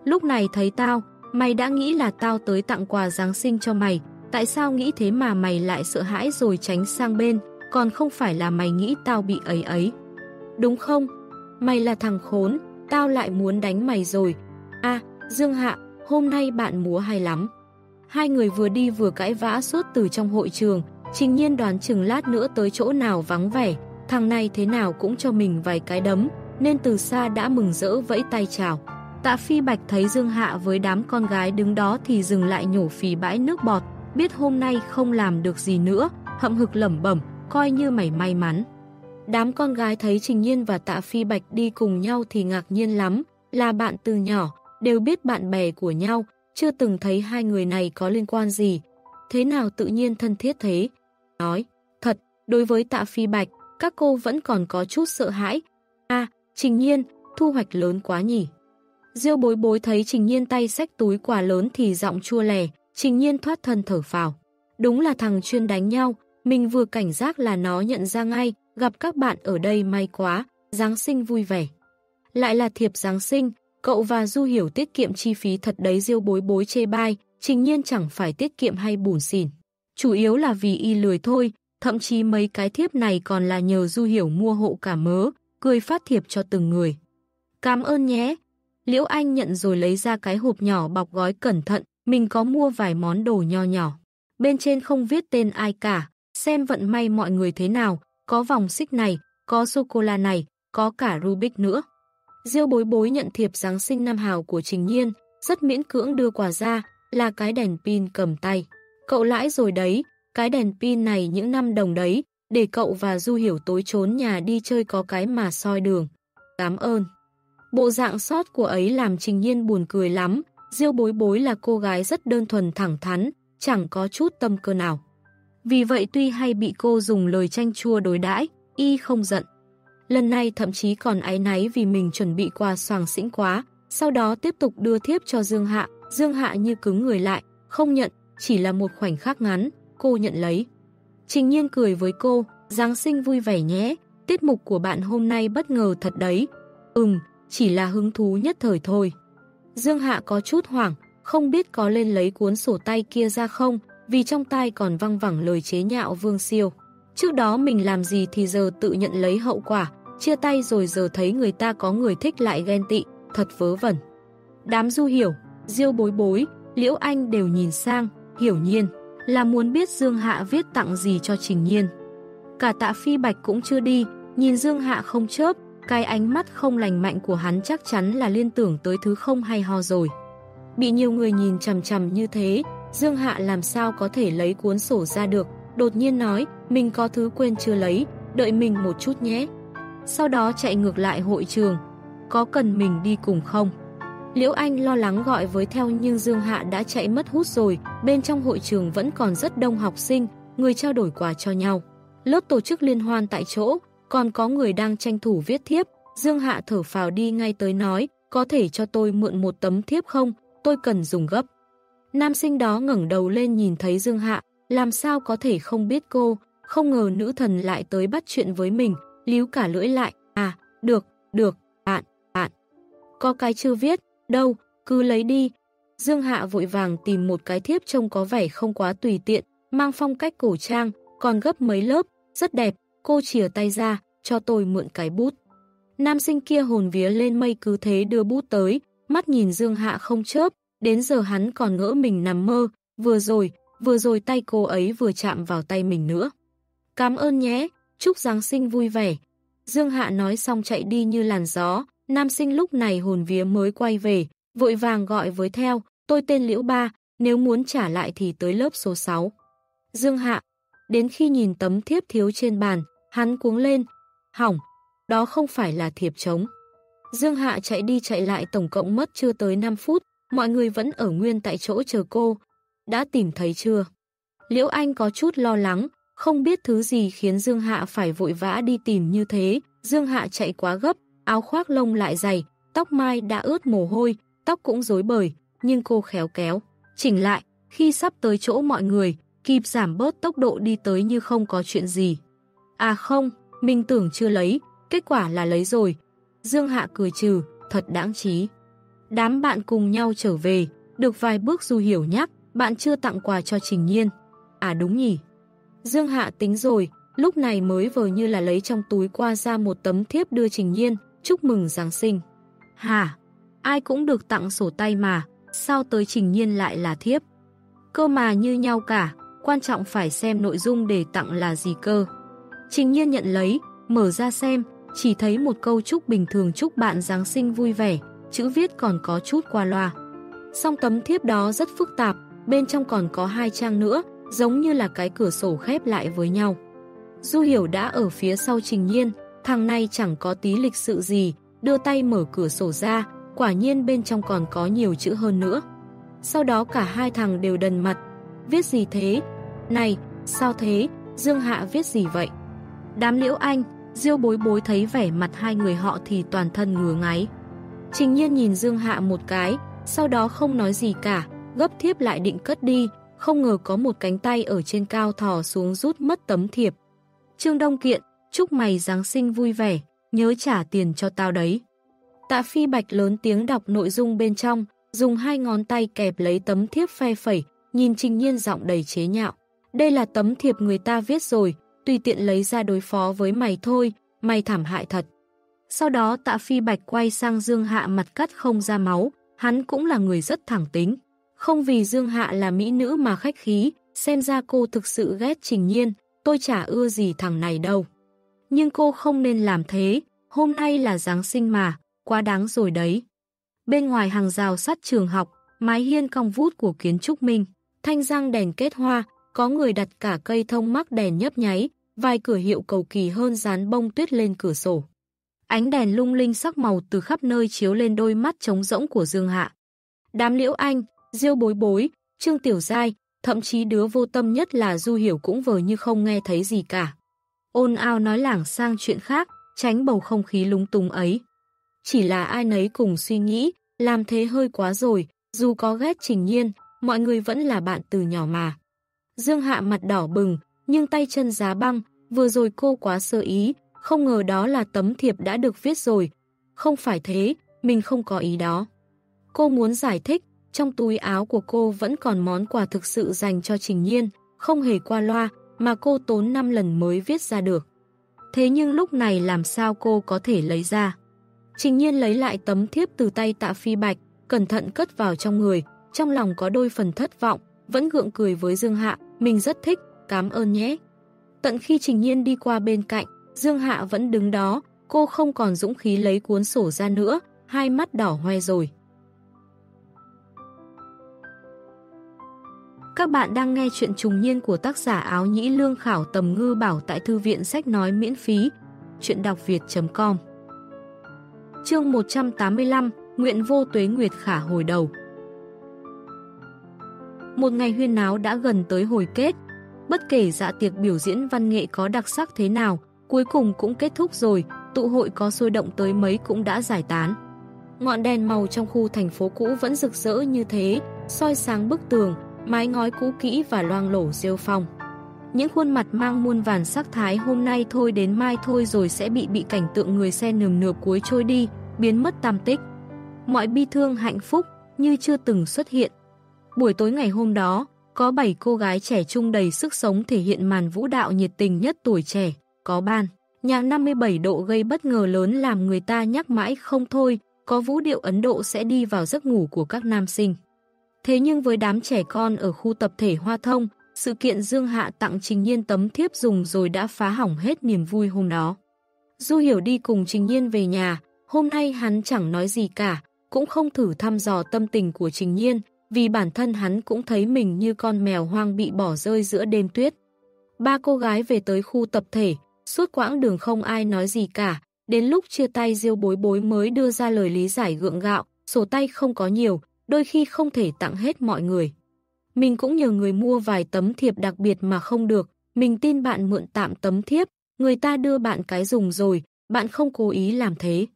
[SPEAKER 1] Lúc này thấy tao, mày đã nghĩ là tao tới tặng quà Giáng sinh cho mày, tại sao nghĩ thế mà mày lại sợ hãi rồi tránh sang bên, còn không phải là mày nghĩ tao bị ấy ấy. Đúng không? Mày là thằng khốn, tao lại muốn đánh mày rồi. À, Dương Hạ, hôm nay bạn múa hay lắm. Hai người vừa đi vừa cãi vã suốt từ trong hội trường, trình nhiên đoán chừng lát nữa tới chỗ nào vắng vẻ, thằng này thế nào cũng cho mình vài cái đấm, nên từ xa đã mừng rỡ vẫy tay chào. Tạ Phi Bạch thấy Dương Hạ với đám con gái đứng đó thì dừng lại nhổ phì bãi nước bọt, biết hôm nay không làm được gì nữa, hậm hực lẩm bẩm, coi như mày may mắn. Đám con gái thấy Trình Nhiên và Tạ Phi Bạch đi cùng nhau thì ngạc nhiên lắm, là bạn từ nhỏ, đều biết bạn bè của nhau, chưa từng thấy hai người này có liên quan gì. Thế nào tự nhiên thân thiết thế? Nói, thật, đối với Tạ Phi Bạch, các cô vẫn còn có chút sợ hãi. À, Trình Nhiên, thu hoạch lớn quá nhỉ. Diêu bối bối thấy Trình Nhiên tay xách túi quà lớn thì giọng chua lè, Trình Nhiên thoát thân thở phào. Đúng là thằng chuyên đánh nhau, mình vừa cảnh giác là nó nhận ra ngay, gặp các bạn ở đây may quá, Giáng sinh vui vẻ. Lại là thiệp Giáng sinh, cậu và Du Hiểu tiết kiệm chi phí thật đấy diêu bối bối chê bai, Trình Nhiên chẳng phải tiết kiệm hay bùn xỉn. Chủ yếu là vì y lười thôi, thậm chí mấy cái thiếp này còn là nhờ Du Hiểu mua hộ cả mớ, cười phát thiệp cho từng người. Cảm ơn nhé, Liễu Anh nhận rồi lấy ra cái hộp nhỏ bọc gói cẩn thận, mình có mua vài món đồ nho nhỏ. Bên trên không viết tên ai cả, xem vận may mọi người thế nào, có vòng xích này, có sô-cô-la này, có cả Rubik nữa. Diêu bối bối nhận thiệp Giáng sinh năm hào của Trình Nhiên, rất miễn cưỡng đưa quà ra, là cái đèn pin cầm tay. Cậu lãi rồi đấy, cái đèn pin này những năm đồng đấy, để cậu và Du Hiểu tối trốn nhà đi chơi có cái mà soi đường. Cảm ơn. Bộ dạng sót của ấy làm Trình Nhiên buồn cười lắm, Diêu bối bối là cô gái rất đơn thuần thẳng thắn, chẳng có chút tâm cơ nào. Vì vậy tuy hay bị cô dùng lời tranh chua đối đãi, y không giận. Lần này thậm chí còn áy náy vì mình chuẩn bị quà soàng xĩnh quá, sau đó tiếp tục đưa thiếp cho Dương Hạ, Dương Hạ như cứng người lại, không nhận, chỉ là một khoảnh khắc ngắn, cô nhận lấy. Trình nhiên cười với cô, Giáng sinh vui vẻ nhé, tiết mục của bạn hôm nay bất ngờ thật đấy. Ừm, chỉ là hứng thú nhất thời thôi. Dương Hạ có chút hoảng, không biết có lên lấy cuốn sổ tay kia ra không, vì trong tay còn văng vẳng lời chế nhạo Vương Siêu. Trước đó mình làm gì thì giờ tự nhận lấy hậu quả, chia tay rồi giờ thấy người ta có người thích lại ghen tị, thật vớ vẩn. Đám du hiểu, diêu bối bối, liễu anh đều nhìn sang, hiểu nhiên, là muốn biết Dương Hạ viết tặng gì cho Trình Nhiên. Cả tạ phi bạch cũng chưa đi, nhìn Dương Hạ không chớp, cái ánh mắt không lành mạnh của hắn chắc chắn là liên tưởng tới thứ không hay ho rồi. Bị nhiều người nhìn chầm chầm như thế, Dương Hạ làm sao có thể lấy cuốn sổ ra được, đột nhiên nói, mình có thứ quên chưa lấy, đợi mình một chút nhé. Sau đó chạy ngược lại hội trường, có cần mình đi cùng không? Liễu Anh lo lắng gọi với theo nhưng Dương Hạ đã chạy mất hút rồi, bên trong hội trường vẫn còn rất đông học sinh, người trao đổi quà cho nhau. Lớp tổ chức liên hoan tại chỗ, còn có người đang tranh thủ viết thiếp. Dương Hạ thở phào đi ngay tới nói, có thể cho tôi mượn một tấm thiếp không, tôi cần dùng gấp. Nam sinh đó ngẩng đầu lên nhìn thấy Dương Hạ, làm sao có thể không biết cô, không ngờ nữ thần lại tới bắt chuyện với mình, líu cả lưỡi lại, à, được, được, bạn, bạn. Có cái chưa viết, đâu, cứ lấy đi. Dương Hạ vội vàng tìm một cái thiếp trông có vẻ không quá tùy tiện, mang phong cách cổ trang, còn gấp mấy lớp, rất đẹp, cô chìa tay ra, cho tôi mượn cái bút. Nam sinh kia hồn vía lên mây cứ thế đưa bút tới, mắt nhìn Dương Hạ không chớp, đến giờ hắn còn ngỡ mình nằm mơ, vừa rồi, vừa rồi tay cô ấy vừa chạm vào tay mình nữa. Cảm ơn nhé, chúc Giáng sinh vui vẻ. Dương Hạ nói xong chạy đi như làn gió, nam sinh lúc này hồn vía mới quay về, vội vàng gọi với theo, tôi tên Liễu Ba, nếu muốn trả lại thì tới lớp số 6. Dương Hạ, đến khi nhìn tấm thiếp thiếu trên bàn, Hắn cuống lên, hỏng, đó không phải là thiệp trống. Dương Hạ chạy đi chạy lại tổng cộng mất chưa tới 5 phút, mọi người vẫn ở nguyên tại chỗ chờ cô. Đã tìm thấy chưa? Liễu Anh có chút lo lắng, không biết thứ gì khiến Dương Hạ phải vội vã đi tìm như thế. Dương Hạ chạy quá gấp, áo khoác lông lại dày, tóc mai đã ướt mồ hôi, tóc cũng rối bời, nhưng cô khéo kéo. Chỉnh lại, khi sắp tới chỗ mọi người, kịp giảm bớt tốc độ đi tới như không có chuyện gì. À không, mình tưởng chưa lấy, kết quả là lấy rồi. Dương Hạ cười trừ, thật đáng trí. Đám bạn cùng nhau trở về, được vài bước Du Hiểu nhắc, bạn chưa tặng quà cho Trình Nhiên. À đúng nhỉ. Dương Hạ tính rồi, lúc này mới vờ như là lấy trong túi qua ra một tấm thiếp đưa Trình Nhiên, chúc mừng Giáng sinh. Hả? Ai cũng được tặng sổ tay mà, sao tới Trình Nhiên lại là thiếp? Cơ mà như nhau cả, quan trọng phải xem nội dung để tặng là gì cơ. Trình Nhiên nhận lấy, mở ra xem, chỉ thấy một câu chúc bình thường chúc bạn Giáng sinh vui vẻ, chữ viết còn có chút qua loa. Song tấm thiếp đó rất phức tạp, bên trong còn có hai trang nữa, giống như là cái cửa sổ khép lại với nhau. Du Hiểu đã ở phía sau Trình Nhiên, thằng này chẳng có tí lịch sự gì, đưa tay mở cửa sổ ra, quả nhiên bên trong còn có nhiều chữ hơn nữa. Sau đó cả hai thằng đều đần mặt, viết gì thế? Này, sao thế? Dương Hạ viết gì vậy? Đám liễu anh, Diêu bối bối thấy vẻ mặt hai người họ thì toàn thân ngứa ngáy. Trình nhiên nhìn Dương Hạ một cái, sau đó không nói gì cả, gấp thiếp lại định cất đi, không ngờ có một cánh tay ở trên cao thò xuống rút mất tấm thiệp. Trương Đông Kiện, chúc mày Giáng sinh vui vẻ, nhớ trả tiền cho tao đấy. Tạ Phi Bạch lớn tiếng đọc nội dung bên trong, dùng hai ngón tay kẹp lấy tấm thiếp phe phẩy, nhìn Trình Nhiên giọng đầy chế nhạo. Đây là tấm thiệp người ta viết rồi, tùy tiện lấy ra đối phó với mày thôi, mày thảm hại thật. Sau đó tạ phi bạch quay sang Dương Hạ mặt cắt không ra máu, hắn cũng là người rất thẳng tính. Không vì Dương Hạ là mỹ nữ mà khách khí, xem ra cô thực sự ghét trình nhiên, tôi chả ưa gì thằng này đâu. Nhưng cô không nên làm thế, hôm nay là Giáng sinh mà, quá đáng rồi đấy. Bên ngoài hàng rào sắt trường học, mái hiên cong vút của kiến trúc minh, thanh răng đèn kết hoa, có người đặt cả cây thông mắc đèn nhấp nháy, vài cửa hiệu cầu kỳ hơn dán bông tuyết lên cửa sổ. Ánh đèn lung linh sắc màu từ khắp nơi chiếu lên đôi mắt trống rỗng của Dương Hạ. Đám liễu anh, diêu bối bối, trương tiểu giai, thậm chí đứa vô tâm nhất là Du Hiểu cũng vờ như không nghe thấy gì cả. Ôn ao nói lảng sang chuyện khác, tránh bầu không khí lúng túng ấy. Chỉ là ai nấy cùng suy nghĩ, làm thế hơi quá rồi, dù có ghét trình nhiên, mọi người vẫn là bạn từ nhỏ mà. Dương Hạ mặt đỏ bừng, nhưng tay chân giá băng, vừa rồi cô quá sơ ý, không ngờ đó là tấm thiệp đã được viết rồi. Không phải thế, mình không có ý đó. Cô muốn giải thích, trong túi áo của cô vẫn còn món quà thực sự dành cho Trình Nhiên, không hề qua loa, mà cô tốn 5 lần mới viết ra được. Thế nhưng lúc này làm sao cô có thể lấy ra? Trình Nhiên lấy lại tấm thiếp từ tay tạ phi bạch, cẩn thận cất vào trong người, trong lòng có đôi phần thất vọng, vẫn gượng cười với Dương Hạ, mình rất thích, cảm ơn nhé. Tận khi Trình Nhiên đi qua bên cạnh, Dương Hạ vẫn đứng đó, cô không còn dũng khí lấy cuốn sổ ra nữa, hai mắt đỏ hoe rồi. Các bạn đang nghe chuyện trùng niên của tác giả áo nhĩ lương khảo tầm ngư bảo tại thư viện sách nói miễn phí. Chuyện đọc việt.com Chương 185 Nguyện vô tuế nguyệt khả hồi đầu một ngày huyên náo đã gần tới hồi kết, Bất kể dạ tiệc biểu diễn văn nghệ có đặc sắc thế nào, cuối cùng cũng kết thúc rồi, tụ hội có sôi động tới mấy cũng đã giải tán. Ngọn đèn màu trong khu thành phố cũ vẫn rực rỡ như thế, soi sáng bức tường, mái ngói cũ kỹ và loang lổ rêu phong. Những khuôn mặt mang muôn vàn sắc thái hôm nay thôi đến mai thôi rồi sẽ bị bị cảnh tượng người xe nườm nượp cuối trôi đi, biến mất tam tích. Mọi bi thương hạnh phúc như chưa từng xuất hiện. Buổi tối ngày hôm đó, có 7 cô gái trẻ trung đầy sức sống thể hiện màn vũ đạo nhiệt tình nhất tuổi trẻ, có ban. Nhạc 57 độ gây bất ngờ lớn làm người ta nhắc mãi không thôi, có vũ điệu Ấn Độ sẽ đi vào giấc ngủ của các nam sinh. Thế nhưng với đám trẻ con ở khu tập thể Hoa Thông, sự kiện Dương Hạ tặng Trình Nhiên tấm thiếp dùng rồi đã phá hỏng hết niềm vui hôm đó. Du Hiểu đi cùng Trình Nhiên về nhà, hôm nay hắn chẳng nói gì cả, cũng không thử thăm dò tâm tình của Trình Nhiên, vì bản thân hắn cũng thấy mình như con mèo hoang bị bỏ rơi giữa đêm tuyết. Ba cô gái về tới khu tập thể, suốt quãng đường không ai nói gì cả, đến lúc chia tay Diêu Bối Bối mới đưa ra lời lý giải gượng gạo, sổ tay không có nhiều, đôi khi không thể tặng hết mọi người. mình cũng nhờ người mua vài tấm thiệp đặc biệt mà không được, mình tin bạn mượn tạm tấm thiếp, người ta đưa bạn cái dùng rồi, bạn không cố ý làm thế.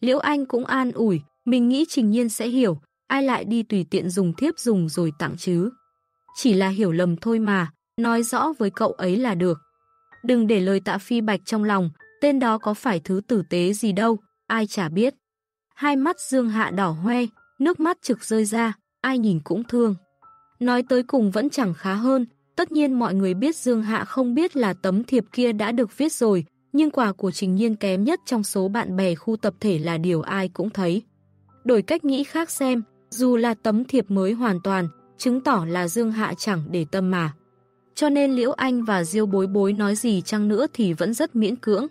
[SPEAKER 1] Liễu Anh cũng an ủi, mình nghĩ Trình Nhiên sẽ hiểu, ai lại đi tùy tiện dùng thiếp dùng rồi tặng chứ. Chỉ là hiểu lầm thôi mà, nói rõ với cậu ấy là được. Đừng để lời tạ phi bạch trong lòng, tên đó có phải thứ tử tế gì đâu, ai chả biết. Hai mắt Dương Hạ đỏ hoe, nước mắt trực rơi ra, ai nhìn cũng thương. Nói tới cùng vẫn chẳng khá hơn, tất nhiên mọi người biết Dương Hạ không biết là tấm thiệp kia đã được viết rồi, nhưng quà của Trình Nhiên kém nhất trong số bạn bè khu tập thể là điều ai cũng thấy. Đổi cách nghĩ khác xem, dù là tấm thiệp mới hoàn toàn, chứng tỏ là Dương Hạ chẳng để tâm mà. Cho nên Liễu Anh và Diêu bối bối nói gì chăng nữa thì vẫn rất miễn cưỡng.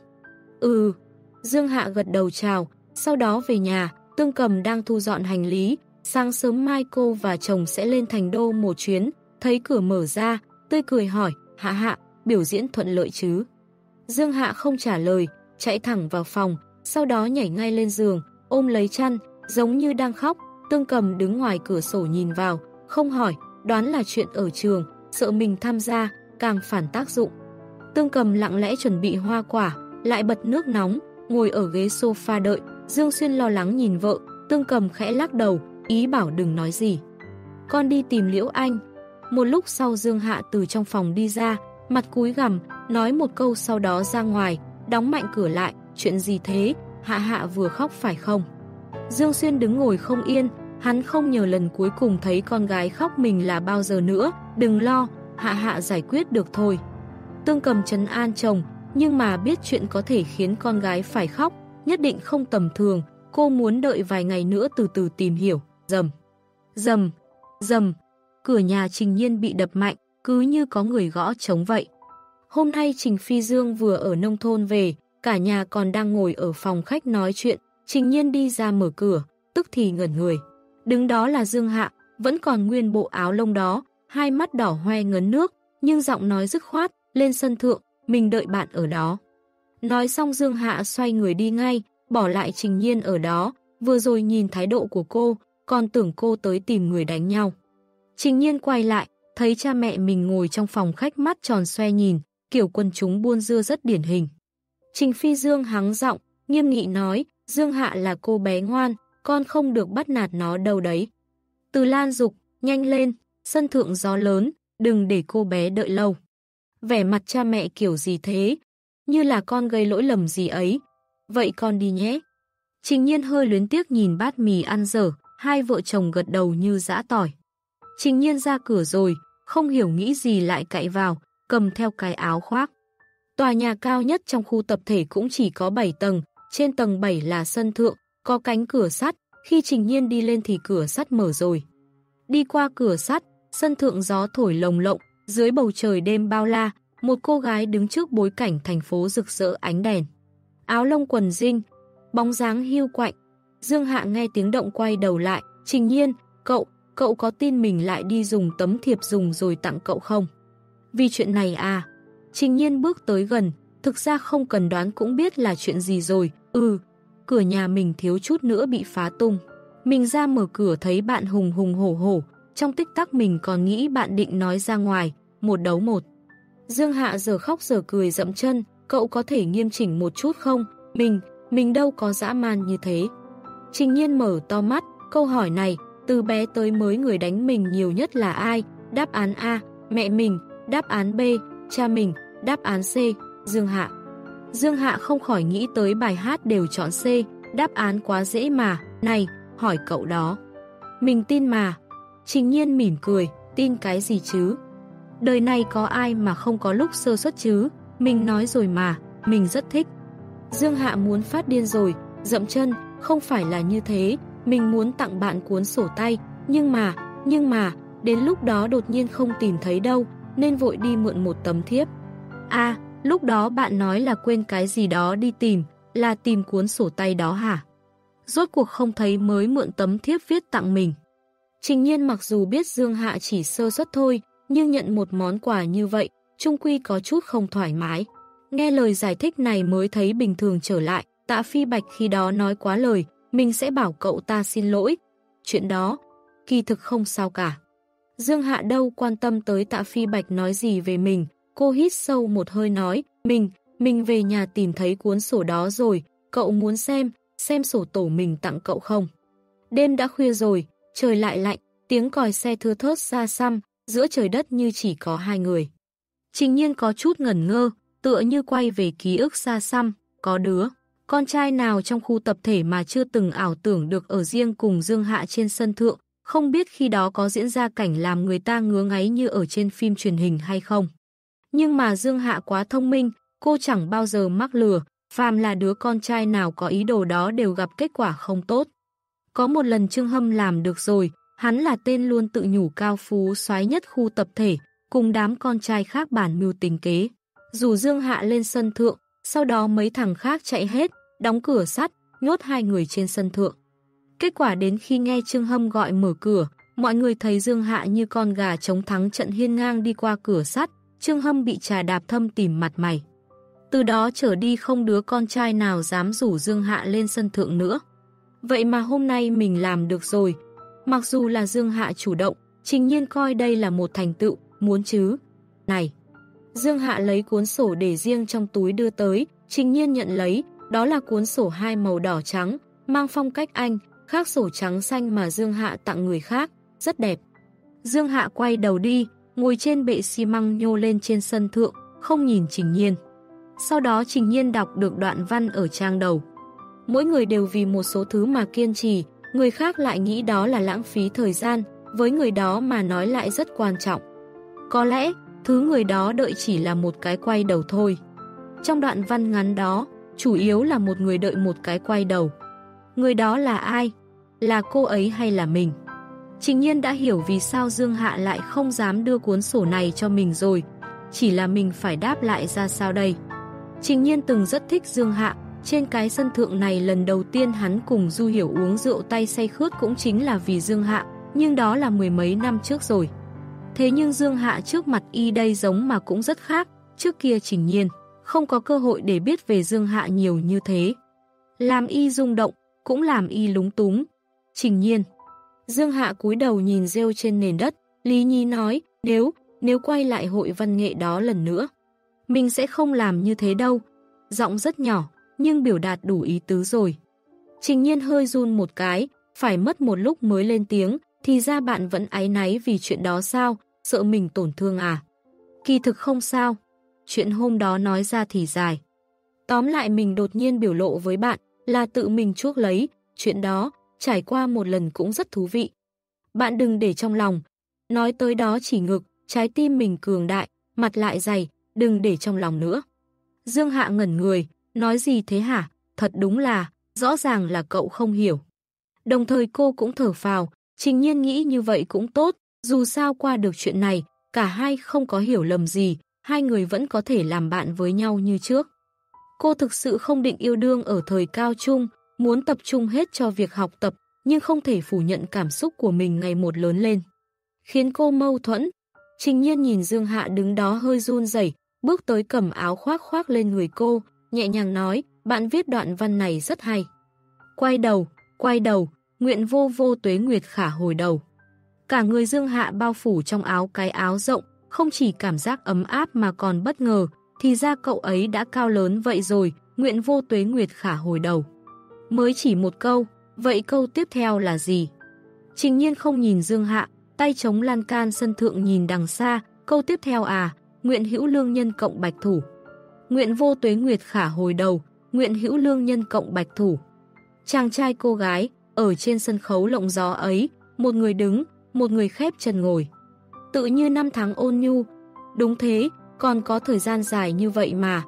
[SPEAKER 1] Ừ, Dương Hạ gật đầu chào, sau đó về nhà, Tương Cầm đang thu dọn hành lý, sáng sớm mai cô và chồng sẽ lên thành đô một chuyến, thấy cửa mở ra, tươi cười hỏi, Hạ Hạ, biểu diễn thuận lợi chứ? Dương Hạ không trả lời, chạy thẳng vào phòng, sau đó nhảy ngay lên giường, ôm lấy chăn, giống như đang khóc, Tương Cầm đứng ngoài cửa sổ nhìn vào, không hỏi, đoán là chuyện ở trường, sợ mình tham gia, càng phản tác dụng. Tương Cầm lặng lẽ chuẩn bị hoa quả, lại bật nước nóng, ngồi ở ghế sofa đợi, Dương Xuyên lo lắng nhìn vợ, Tương Cầm khẽ lắc đầu, ý bảo đừng nói gì. Con đi tìm Liễu Anh. Một lúc sau Dương Hạ từ trong phòng đi ra, mặt cúi gằm, nói một câu sau đó ra ngoài, đóng mạnh cửa lại, chuyện gì thế, Hạ Hạ vừa khóc phải không? Dương Xuyên đứng ngồi không yên, hắn không nhờ lần cuối cùng thấy con gái khóc mình là bao giờ nữa, đừng lo, Hạ Hạ giải quyết được thôi. Tương cầm trấn an chồng, nhưng mà biết chuyện có thể khiến con gái phải khóc, nhất định không tầm thường, cô muốn đợi vài ngày nữa từ từ tìm hiểu, dầm, dầm, dầm, cửa nhà Trình Nhiên bị đập mạnh, cứ như có người gõ trống vậy. Hôm nay Trình Phi Dương vừa ở nông thôn về, cả nhà còn đang ngồi ở phòng khách nói chuyện, Trình Nhiên đi ra mở cửa, tức thì ngẩn người. Đứng đó là Dương Hạ, vẫn còn nguyên bộ áo lông đó, hai mắt đỏ hoe ngấn nước, nhưng giọng nói dứt khoát, lên sân thượng, mình đợi bạn ở đó. Nói xong Dương Hạ xoay người đi ngay, bỏ lại Trình Nhiên ở đó, vừa rồi nhìn thái độ của cô, còn tưởng cô tới tìm người đánh nhau. Trình Nhiên quay lại, thấy cha mẹ mình ngồi trong phòng khách mắt tròn xoe nhìn, kiểu quân chúng buôn dưa rất điển hình. Trình Phi Dương hắng giọng, nghiêm nghị nói, Dương Hạ là cô bé ngoan, con không được bắt nạt nó đâu đấy. Từ Lan dục nhanh lên, sân thượng gió lớn, đừng để cô bé đợi lâu. Vẻ mặt cha mẹ kiểu gì thế? Như là con gây lỗi lầm gì ấy. Vậy con đi nhé. Trình nhiên hơi luyến tiếc nhìn bát mì ăn dở, hai vợ chồng gật đầu như dã tỏi. Trình nhiên ra cửa rồi, không hiểu nghĩ gì lại cậy vào, cầm theo cái áo khoác. Tòa nhà cao nhất trong khu tập thể cũng chỉ có 7 tầng, trên tầng 7 là sân thượng, có cánh cửa sắt, khi Trình Nhiên đi lên thì cửa sắt mở rồi. Đi qua cửa sắt, sân thượng gió thổi lồng lộng, dưới bầu trời đêm bao la, một cô gái đứng trước bối cảnh thành phố rực rỡ ánh đèn. Áo lông quần dinh, bóng dáng hiu quạnh. Dương Hạ nghe tiếng động quay đầu lại, Trình Nhiên, cậu, cậu có tin mình lại đi dùng tấm thiệp dùng rồi tặng cậu không? Vì chuyện này à? Trình Nhiên bước tới gần, thực ra không cần đoán cũng biết là chuyện gì rồi, ừ, cửa nhà mình thiếu chút nữa bị phá tung. Mình ra mở cửa thấy bạn hùng hùng hổ hổ, trong tích tắc mình còn nghĩ bạn định nói ra ngoài, một đấu một. Dương Hạ giờ khóc giờ cười dậm chân, cậu có thể nghiêm chỉnh một chút không? Mình, mình đâu có dã man như thế. Trình nhiên mở to mắt, câu hỏi này, từ bé tới mới người đánh mình nhiều nhất là ai? Đáp án A, mẹ mình, đáp án B, cha mình, đáp án C, Dương Hạ. Dương Hạ không khỏi nghĩ tới bài hát đều chọn C, đáp án quá dễ mà, này, hỏi cậu đó. Mình tin mà. Trình nhiên mỉm cười, tin cái gì chứ? Đời này có ai mà không có lúc sơ suất chứ? Mình nói rồi mà, mình rất thích. Dương Hạ muốn phát điên rồi, dậm chân, không phải là như thế, mình muốn tặng bạn cuốn sổ tay, nhưng mà, nhưng mà, đến lúc đó đột nhiên không tìm thấy đâu, nên vội đi mượn một tấm thiếp. À, lúc đó bạn nói là quên cái gì đó đi tìm, là tìm cuốn sổ tay đó hả? Rốt cuộc không thấy mới mượn tấm thiếp viết tặng mình. Trình nhiên mặc dù biết Dương Hạ chỉ sơ suất thôi, nhưng nhận một món quà như vậy, trung quy có chút không thoải mái. Nghe lời giải thích này mới thấy bình thường trở lại, tạ phi bạch khi đó nói quá lời, mình sẽ bảo cậu ta xin lỗi. Chuyện đó, kỳ thực không sao cả. Dương Hạ đâu quan tâm tới tạ phi bạch nói gì về mình, cô hít sâu một hơi nói, mình, mình về nhà tìm thấy cuốn sổ đó rồi, cậu muốn xem, xem sổ tổ mình tặng cậu không. Đêm đã khuya rồi, trời lại lạnh, tiếng còi xe thưa thớt xa xăm, giữa trời đất như chỉ có hai người. Trình nhiên có chút ngẩn ngơ, tựa như quay về ký ức xa xăm, có đứa. Con trai nào trong khu tập thể mà chưa từng ảo tưởng được ở riêng cùng Dương Hạ trên sân thượng, không biết khi đó có diễn ra cảnh làm người ta ngứa ngáy như ở trên phim truyền hình hay không. Nhưng mà Dương Hạ quá thông minh, cô chẳng bao giờ mắc lừa, phàm là đứa con trai nào có ý đồ đó đều gặp kết quả không tốt. Có một lần Trương Hâm làm được rồi, hắn là tên luôn tự nhủ cao phú xoái nhất khu tập thể, cùng đám con trai khác bản mưu tình kế. Dù Dương Hạ lên sân thượng, sau đó mấy thằng khác chạy hết, đóng cửa sắt, nhốt hai người trên sân thượng. Kết quả đến khi nghe Trương Hâm gọi mở cửa, mọi người thấy Dương Hạ như con gà chống thắng trận hiên ngang đi qua cửa sắt, Trương Hâm bị trà đạp thâm tìm mặt mày. Từ đó trở đi không đứa con trai nào dám rủ Dương Hạ lên sân thượng nữa. Vậy mà hôm nay mình làm được rồi. Mặc dù là Dương Hạ chủ động, trình nhiên coi đây là một thành tựu, muốn chứ. Này! Dương Hạ lấy cuốn sổ để riêng trong túi đưa tới, trình nhiên nhận lấy, đó là cuốn sổ hai màu đỏ trắng, mang phong cách Anh, khác sổ trắng xanh mà Dương Hạ tặng người khác, rất đẹp. Dương Hạ quay đầu đi, ngồi trên bệ xi măng nhô lên trên sân thượng, không nhìn Trình Nhiên. Sau đó Trình Nhiên đọc được đoạn văn ở trang đầu. Mỗi người đều vì một số thứ mà kiên trì, người khác lại nghĩ đó là lãng phí thời gian, với người đó mà nói lại rất quan trọng. Có lẽ, thứ người đó đợi chỉ là một cái quay đầu thôi. Trong đoạn văn ngắn đó, chủ yếu là một người đợi một cái quay đầu. Người đó là ai? Là cô ấy hay là mình? Trình nhiên đã hiểu vì sao Dương Hạ lại không dám đưa cuốn sổ này cho mình rồi. Chỉ là mình phải đáp lại ra sao đây? Trình nhiên từng rất thích Dương Hạ. Trên cái sân thượng này lần đầu tiên hắn cùng Du Hiểu uống rượu tay say khướt cũng chính là vì Dương Hạ. Nhưng đó là mười mấy năm trước rồi. Thế nhưng Dương Hạ trước mặt y đây giống mà cũng rất khác. Trước kia trình nhiên, không có cơ hội để biết về Dương Hạ nhiều như thế. Làm y rung động, cũng làm y lúng túng. Trình nhiên. Dương Hạ cúi đầu nhìn rêu trên nền đất, Lý Nhi nói, nếu, nếu quay lại hội văn nghệ đó lần nữa, mình sẽ không làm như thế đâu. Giọng rất nhỏ, nhưng biểu đạt đủ ý tứ rồi. Trình nhiên hơi run một cái, phải mất một lúc mới lên tiếng, thì ra bạn vẫn áy náy vì chuyện đó sao, sợ mình tổn thương à? Kỳ thực không sao, chuyện hôm đó nói ra thì dài. Tóm lại mình đột nhiên biểu lộ với bạn, là tự mình chuốc lấy, chuyện đó, trải qua một lần cũng rất thú vị. Bạn đừng để trong lòng, nói tới đó chỉ ngực, trái tim mình cường đại, mặt lại dày, đừng để trong lòng nữa. Dương Hạ ngẩn người, nói gì thế hả? Thật đúng là, rõ ràng là cậu không hiểu. Đồng thời cô cũng thở phào, trình nhiên nghĩ như vậy cũng tốt, dù sao qua được chuyện này, cả hai không có hiểu lầm gì, hai người vẫn có thể làm bạn với nhau như trước. Cô thực sự không định yêu đương ở thời cao trung, muốn tập trung hết cho việc học tập, nhưng không thể phủ nhận cảm xúc của mình ngày một lớn lên. Khiến cô mâu thuẫn. Trình nhiên nhìn Dương Hạ đứng đó hơi run rẩy, bước tới cầm áo khoác khoác lên người cô, nhẹ nhàng nói, bạn viết đoạn văn này rất hay. Quay đầu, quay đầu, nguyện vô vô tuế nguyệt khả hồi đầu. Cả người Dương Hạ bao phủ trong áo cái áo rộng, không chỉ cảm giác ấm áp mà còn bất ngờ, thì ra cậu ấy đã cao lớn vậy rồi, nguyện vô tuế nguyệt khả hồi đầu. Mới chỉ một câu, vậy câu tiếp theo là gì? Trình nhiên không nhìn Dương Hạ, tay chống lan can sân thượng nhìn đằng xa, câu tiếp theo à, nguyện hữu lương nhân cộng bạch thủ. Nguyện vô tuế nguyệt khả hồi đầu, nguyện hữu lương nhân cộng bạch thủ. Chàng trai cô gái, ở trên sân khấu lộng gió ấy, một người đứng, một người khép chân ngồi. Tự như năm tháng ôn nhu, đúng thế, còn có thời gian dài như vậy mà.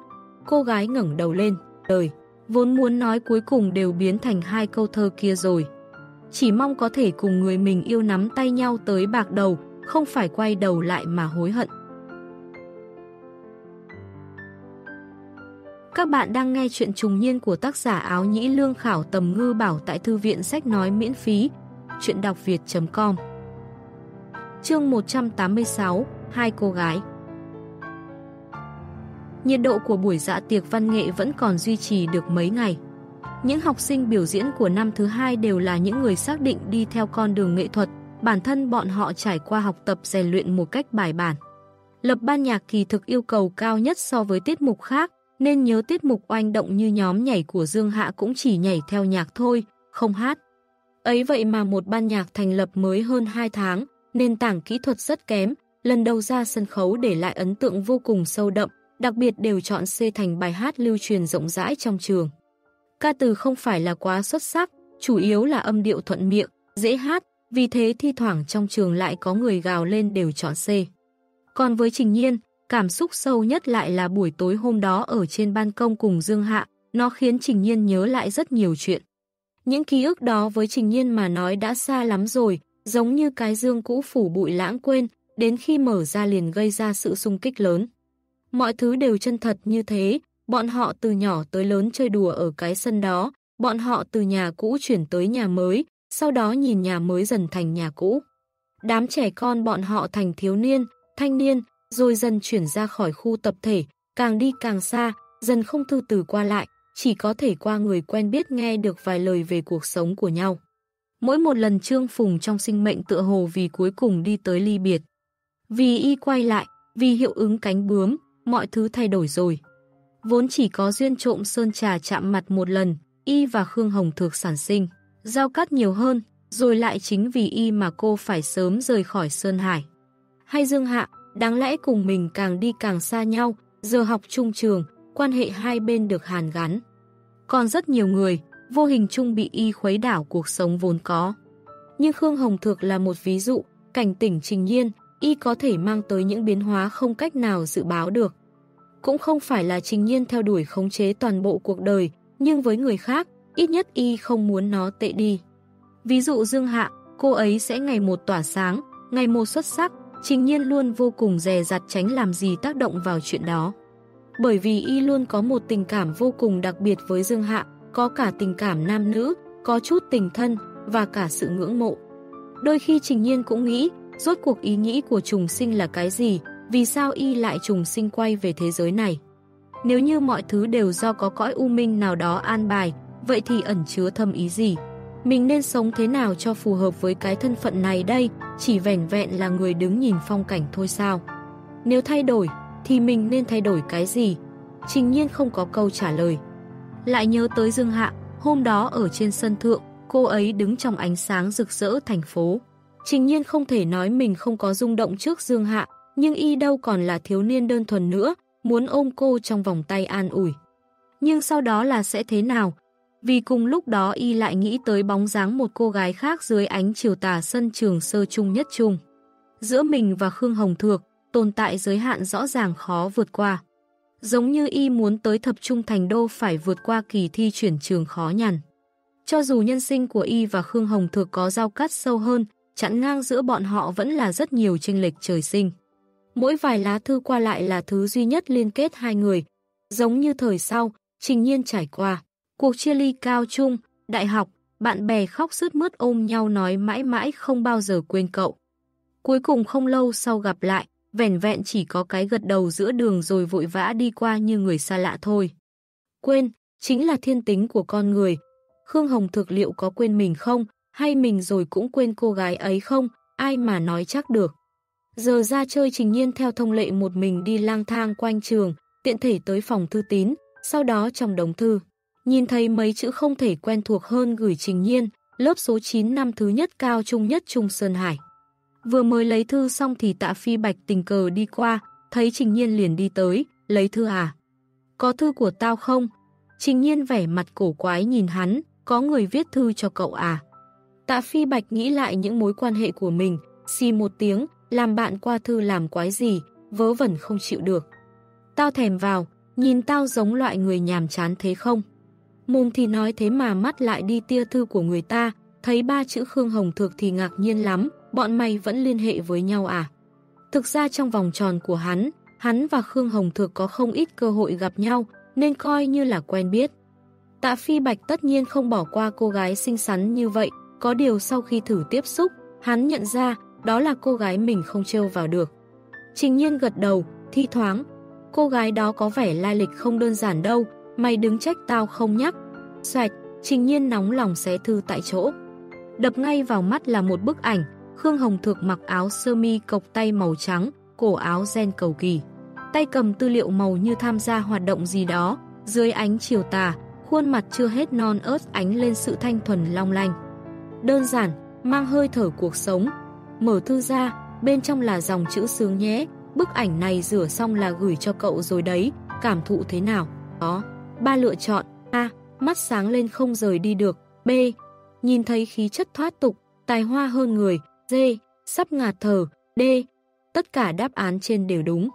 [SPEAKER 1] Cô gái ngẩng đầu lên, đời, vốn muốn nói cuối cùng đều biến thành hai câu thơ kia rồi. Chỉ mong có thể cùng người mình yêu nắm tay nhau tới bạc đầu, không phải quay đầu lại mà hối hận. Các bạn đang nghe chuyện trùng niên của tác giả áo nhĩ lương khảo tầm ngư bảo tại thư viện sách nói miễn phí. Chuyện đọc việt.com Chương 186 Hai cô gái Nhiệt độ của buổi dạ tiệc văn nghệ vẫn còn duy trì được mấy ngày. Những học sinh biểu diễn của năm thứ hai đều là những người xác định đi theo con đường nghệ thuật, bản thân bọn họ trải qua học tập rèn luyện một cách bài bản. Lập ban nhạc kỳ thực yêu cầu cao nhất so với tiết mục khác, nên nhớ tiết mục oanh động như nhóm nhảy của Dương Hạ cũng chỉ nhảy theo nhạc thôi, không hát. Ấy vậy mà một ban nhạc thành lập mới hơn 2 tháng, nền tảng kỹ thuật rất kém, lần đầu ra sân khấu để lại ấn tượng vô cùng sâu đậm, đặc biệt đều chọn C thành bài hát lưu truyền rộng rãi trong trường. Ca từ không phải là quá xuất sắc, chủ yếu là âm điệu thuận miệng, dễ hát, vì thế thi thoảng trong trường lại có người gào lên đều chọn C. Còn với Trình Nhiên, cảm xúc sâu nhất lại là buổi tối hôm đó ở trên ban công cùng Dương Hạ, nó khiến Trình Nhiên nhớ lại rất nhiều chuyện. Những ký ức đó với Trình Nhiên mà nói đã xa lắm rồi, giống như cái dương cũ phủ bụi lãng quên, đến khi mở ra liền gây ra sự xung kích lớn. Mọi thứ đều chân thật như thế, bọn họ từ nhỏ tới lớn chơi đùa ở cái sân đó, bọn họ từ nhà cũ chuyển tới nhà mới, sau đó nhìn nhà mới dần thành nhà cũ. Đám trẻ con bọn họ thành thiếu niên, thanh niên, rồi dần chuyển ra khỏi khu tập thể, càng đi càng xa, dần không thư từ qua lại, chỉ có thể qua người quen biết nghe được vài lời về cuộc sống của nhau. Mỗi một lần Trương Phùng trong sinh mệnh tựa hồ vì cuối cùng đi tới ly biệt. Vì y quay lại, vì hiệu ứng cánh bướm, mọi thứ thay đổi rồi. Vốn chỉ có duyên trộm sơn trà chạm mặt một lần, y và Khương Hồng Thược sản sinh. Giao cắt nhiều hơn, rồi lại chính vì y mà cô phải sớm rời khỏi Sơn Hải. Hay Dương Hạ, đáng lẽ cùng mình càng đi càng xa nhau, giờ học trung trường, quan hệ hai bên được hàn gắn. Còn rất nhiều người, vô hình chung bị y khuấy đảo cuộc sống vốn có. Nhưng Khương Hồng Thược là một ví dụ, cảnh tỉnh trình nhiên, y có thể mang tới những biến hóa không cách nào dự báo được. Cũng không phải là trình nhiên theo đuổi khống chế toàn bộ cuộc đời, nhưng với người khác, ít nhất y không muốn nó tệ đi. Ví dụ Dương Hạ, cô ấy sẽ ngày một tỏa sáng, ngày một xuất sắc, trình nhiên luôn vô cùng dè dặt tránh làm gì tác động vào chuyện đó. Bởi vì y luôn có một tình cảm vô cùng đặc biệt với Dương Hạ, có cả tình cảm nam nữ, có chút tình thân và cả sự ngưỡng mộ. Đôi khi Trình Nhiên cũng nghĩ, rốt cuộc ý nghĩ của trùng sinh là cái gì, vì sao y lại trùng sinh quay về thế giới này. Nếu như mọi thứ đều do có cõi u minh nào đó an bài, vậy thì ẩn chứa thâm ý gì? Mình nên sống thế nào cho phù hợp với cái thân phận này đây, chỉ vẻn vẹn là người đứng nhìn phong cảnh thôi sao? Nếu thay đổi, thì mình nên thay đổi cái gì? Trình nhiên không có câu trả lời. Lại nhớ tới Dương Hạ, hôm đó ở trên sân thượng, cô ấy đứng trong ánh sáng rực rỡ thành phố. Trình nhiên không thể nói mình không có rung động trước Dương Hạ, nhưng y đâu còn là thiếu niên đơn thuần nữa, muốn ôm cô trong vòng tay an ủi. Nhưng sau đó là sẽ thế nào? Vì cùng lúc đó y lại nghĩ tới bóng dáng một cô gái khác dưới ánh chiều tà sân trường sơ trung nhất trung. Giữa mình và Khương Hồng Thược, tồn tại giới hạn rõ ràng khó vượt qua. Giống như y muốn tới thập trung thành đô phải vượt qua kỳ thi chuyển trường khó nhằn. Cho dù nhân sinh của y và Khương Hồng Thược có giao cắt sâu hơn, chặn ngang giữa bọn họ vẫn là rất nhiều chênh lệch trời sinh. Mỗi vài lá thư qua lại là thứ duy nhất liên kết hai người, giống như thời sau, trình nhiên trải qua. Cuộc chia ly cao trung, đại học, bạn bè khóc sướt mướt ôm nhau nói mãi mãi không bao giờ quên cậu. Cuối cùng không lâu sau gặp lại, vẻn vẹn chỉ có cái gật đầu giữa đường rồi vội vã đi qua như người xa lạ thôi. Quên, chính là thiên tính của con người. Khương Hồng thực liệu có quên mình không, hay mình rồi cũng quên cô gái ấy không, ai mà nói chắc được. Giờ ra chơi trình nhiên theo thông lệ một mình đi lang thang quanh trường, tiện thể tới phòng thư tín, sau đó trong đống thư. Nhìn thấy mấy chữ không thể quen thuộc hơn gửi trình nhiên, lớp số 9 năm thứ nhất cao trung nhất Trung Sơn Hải. Vừa mới lấy thư xong thì tạ phi bạch tình cờ đi qua, thấy Trình Nhiên liền đi tới, lấy thư à? Có thư của tao không? Trình Nhiên vẻ mặt cổ quái nhìn hắn, có người viết thư cho cậu à? Tạ phi bạch nghĩ lại những mối quan hệ của mình, xì một tiếng, làm bạn qua thư làm quái gì, vớ vẩn không chịu được. Tao thèm vào, nhìn tao giống loại người nhàm chán thế không? Mồm thì nói thế mà mắt lại đi tia thư của người ta, thấy ba chữ Khương Hồng Thược thì ngạc nhiên lắm, bọn mày vẫn liên hệ với nhau à? Thực ra trong vòng tròn của hắn, hắn và Khương Hồng Thược có không ít cơ hội gặp nhau, nên coi như là quen biết. Tạ Phi Bạch tất nhiên không bỏ qua cô gái xinh xắn như vậy, có điều sau khi thử tiếp xúc, hắn nhận ra đó là cô gái mình không trêu vào được. Trình nhiên gật đầu, thi thoáng, cô gái đó có vẻ lai lịch không đơn giản đâu, mày đứng trách tao không nhắc. Xoạch, trình nhiên nóng lòng xé thư tại chỗ. Đập ngay vào mắt là một bức ảnh, Khương Hồng Thược mặc áo sơ mi cộc tay màu trắng, cổ áo gen cầu kỳ. Tay cầm tư liệu màu như tham gia hoạt động gì đó, dưới ánh chiều tà, khuôn mặt chưa hết non ớt ánh lên sự thanh thuần long lanh. Đơn giản, mang hơi thở cuộc sống. Mở thư ra, bên trong là dòng chữ sướng nhé, bức ảnh này rửa xong là gửi cho cậu rồi đấy, cảm thụ thế nào? Đó, ba lựa chọn, A. Mắt sáng lên không rời đi được, B. Nhìn thấy khí chất thoát tục, tài hoa hơn người, D. Sắp ngạt thở, D. Tất cả đáp án trên đều đúng.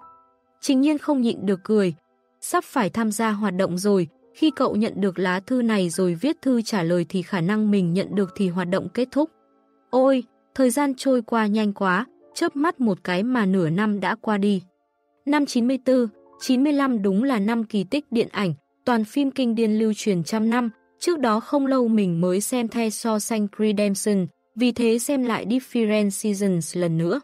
[SPEAKER 1] Trình nhiên không nhịn được cười, sắp phải tham gia hoạt động rồi, khi cậu nhận được lá thư này rồi viết thư trả lời thì khả năng mình nhận được thì hoạt động kết thúc. Ôi, thời gian trôi qua nhanh quá, chớp mắt một cái mà nửa năm đã qua đi. Năm 94, 95 đúng là năm kỳ tích điện ảnh, toàn phim kinh điển lưu truyền trăm năm, trước đó không lâu mình mới xem The So Redemption, vì thế xem lại Different Seasons lần nữa.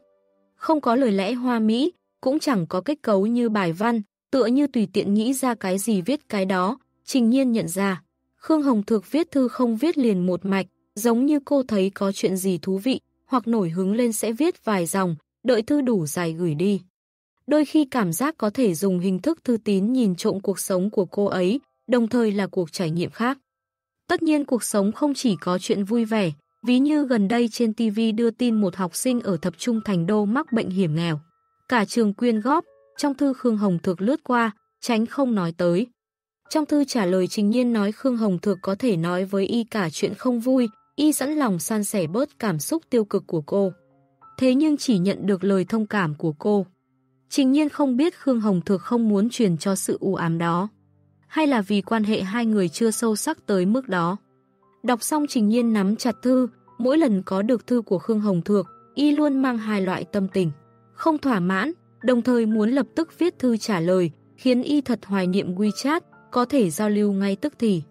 [SPEAKER 1] Không có lời lẽ hoa mỹ, cũng chẳng có kết cấu như bài văn, tựa như tùy tiện nghĩ ra cái gì viết cái đó, trình nhiên nhận ra. Khương Hồng Thược viết thư không viết liền một mạch, giống như cô thấy có chuyện gì thú vị, hoặc nổi hứng lên sẽ viết vài dòng, đợi thư đủ dài gửi đi. Đôi khi cảm giác có thể dùng hình thức thư tín nhìn trộm cuộc sống của cô ấy, đồng thời là cuộc trải nghiệm khác. Tất nhiên cuộc sống không chỉ có chuyện vui vẻ, ví như gần đây trên TV đưa tin một học sinh ở thập trung thành đô mắc bệnh hiểm nghèo. Cả trường quyên góp, trong thư Khương Hồng Thược lướt qua, tránh không nói tới. Trong thư trả lời Trình Nhiên nói Khương Hồng Thược có thể nói với y cả chuyện không vui, y sẵn lòng san sẻ bớt cảm xúc tiêu cực của cô. Thế nhưng chỉ nhận được lời thông cảm của cô. Trình Nhiên không biết Khương Hồng Thược không muốn truyền cho sự u ám đó. Hay là vì quan hệ hai người chưa sâu sắc tới mức đó. Đọc xong Trình Nhiên nắm chặt thư, mỗi lần có được thư của Khương Hồng Thược, y luôn mang hai loại tâm tình. Không thỏa mãn, đồng thời muốn lập tức viết thư trả lời, khiến y thật hoài niệm WeChat, có thể giao lưu ngay tức thì.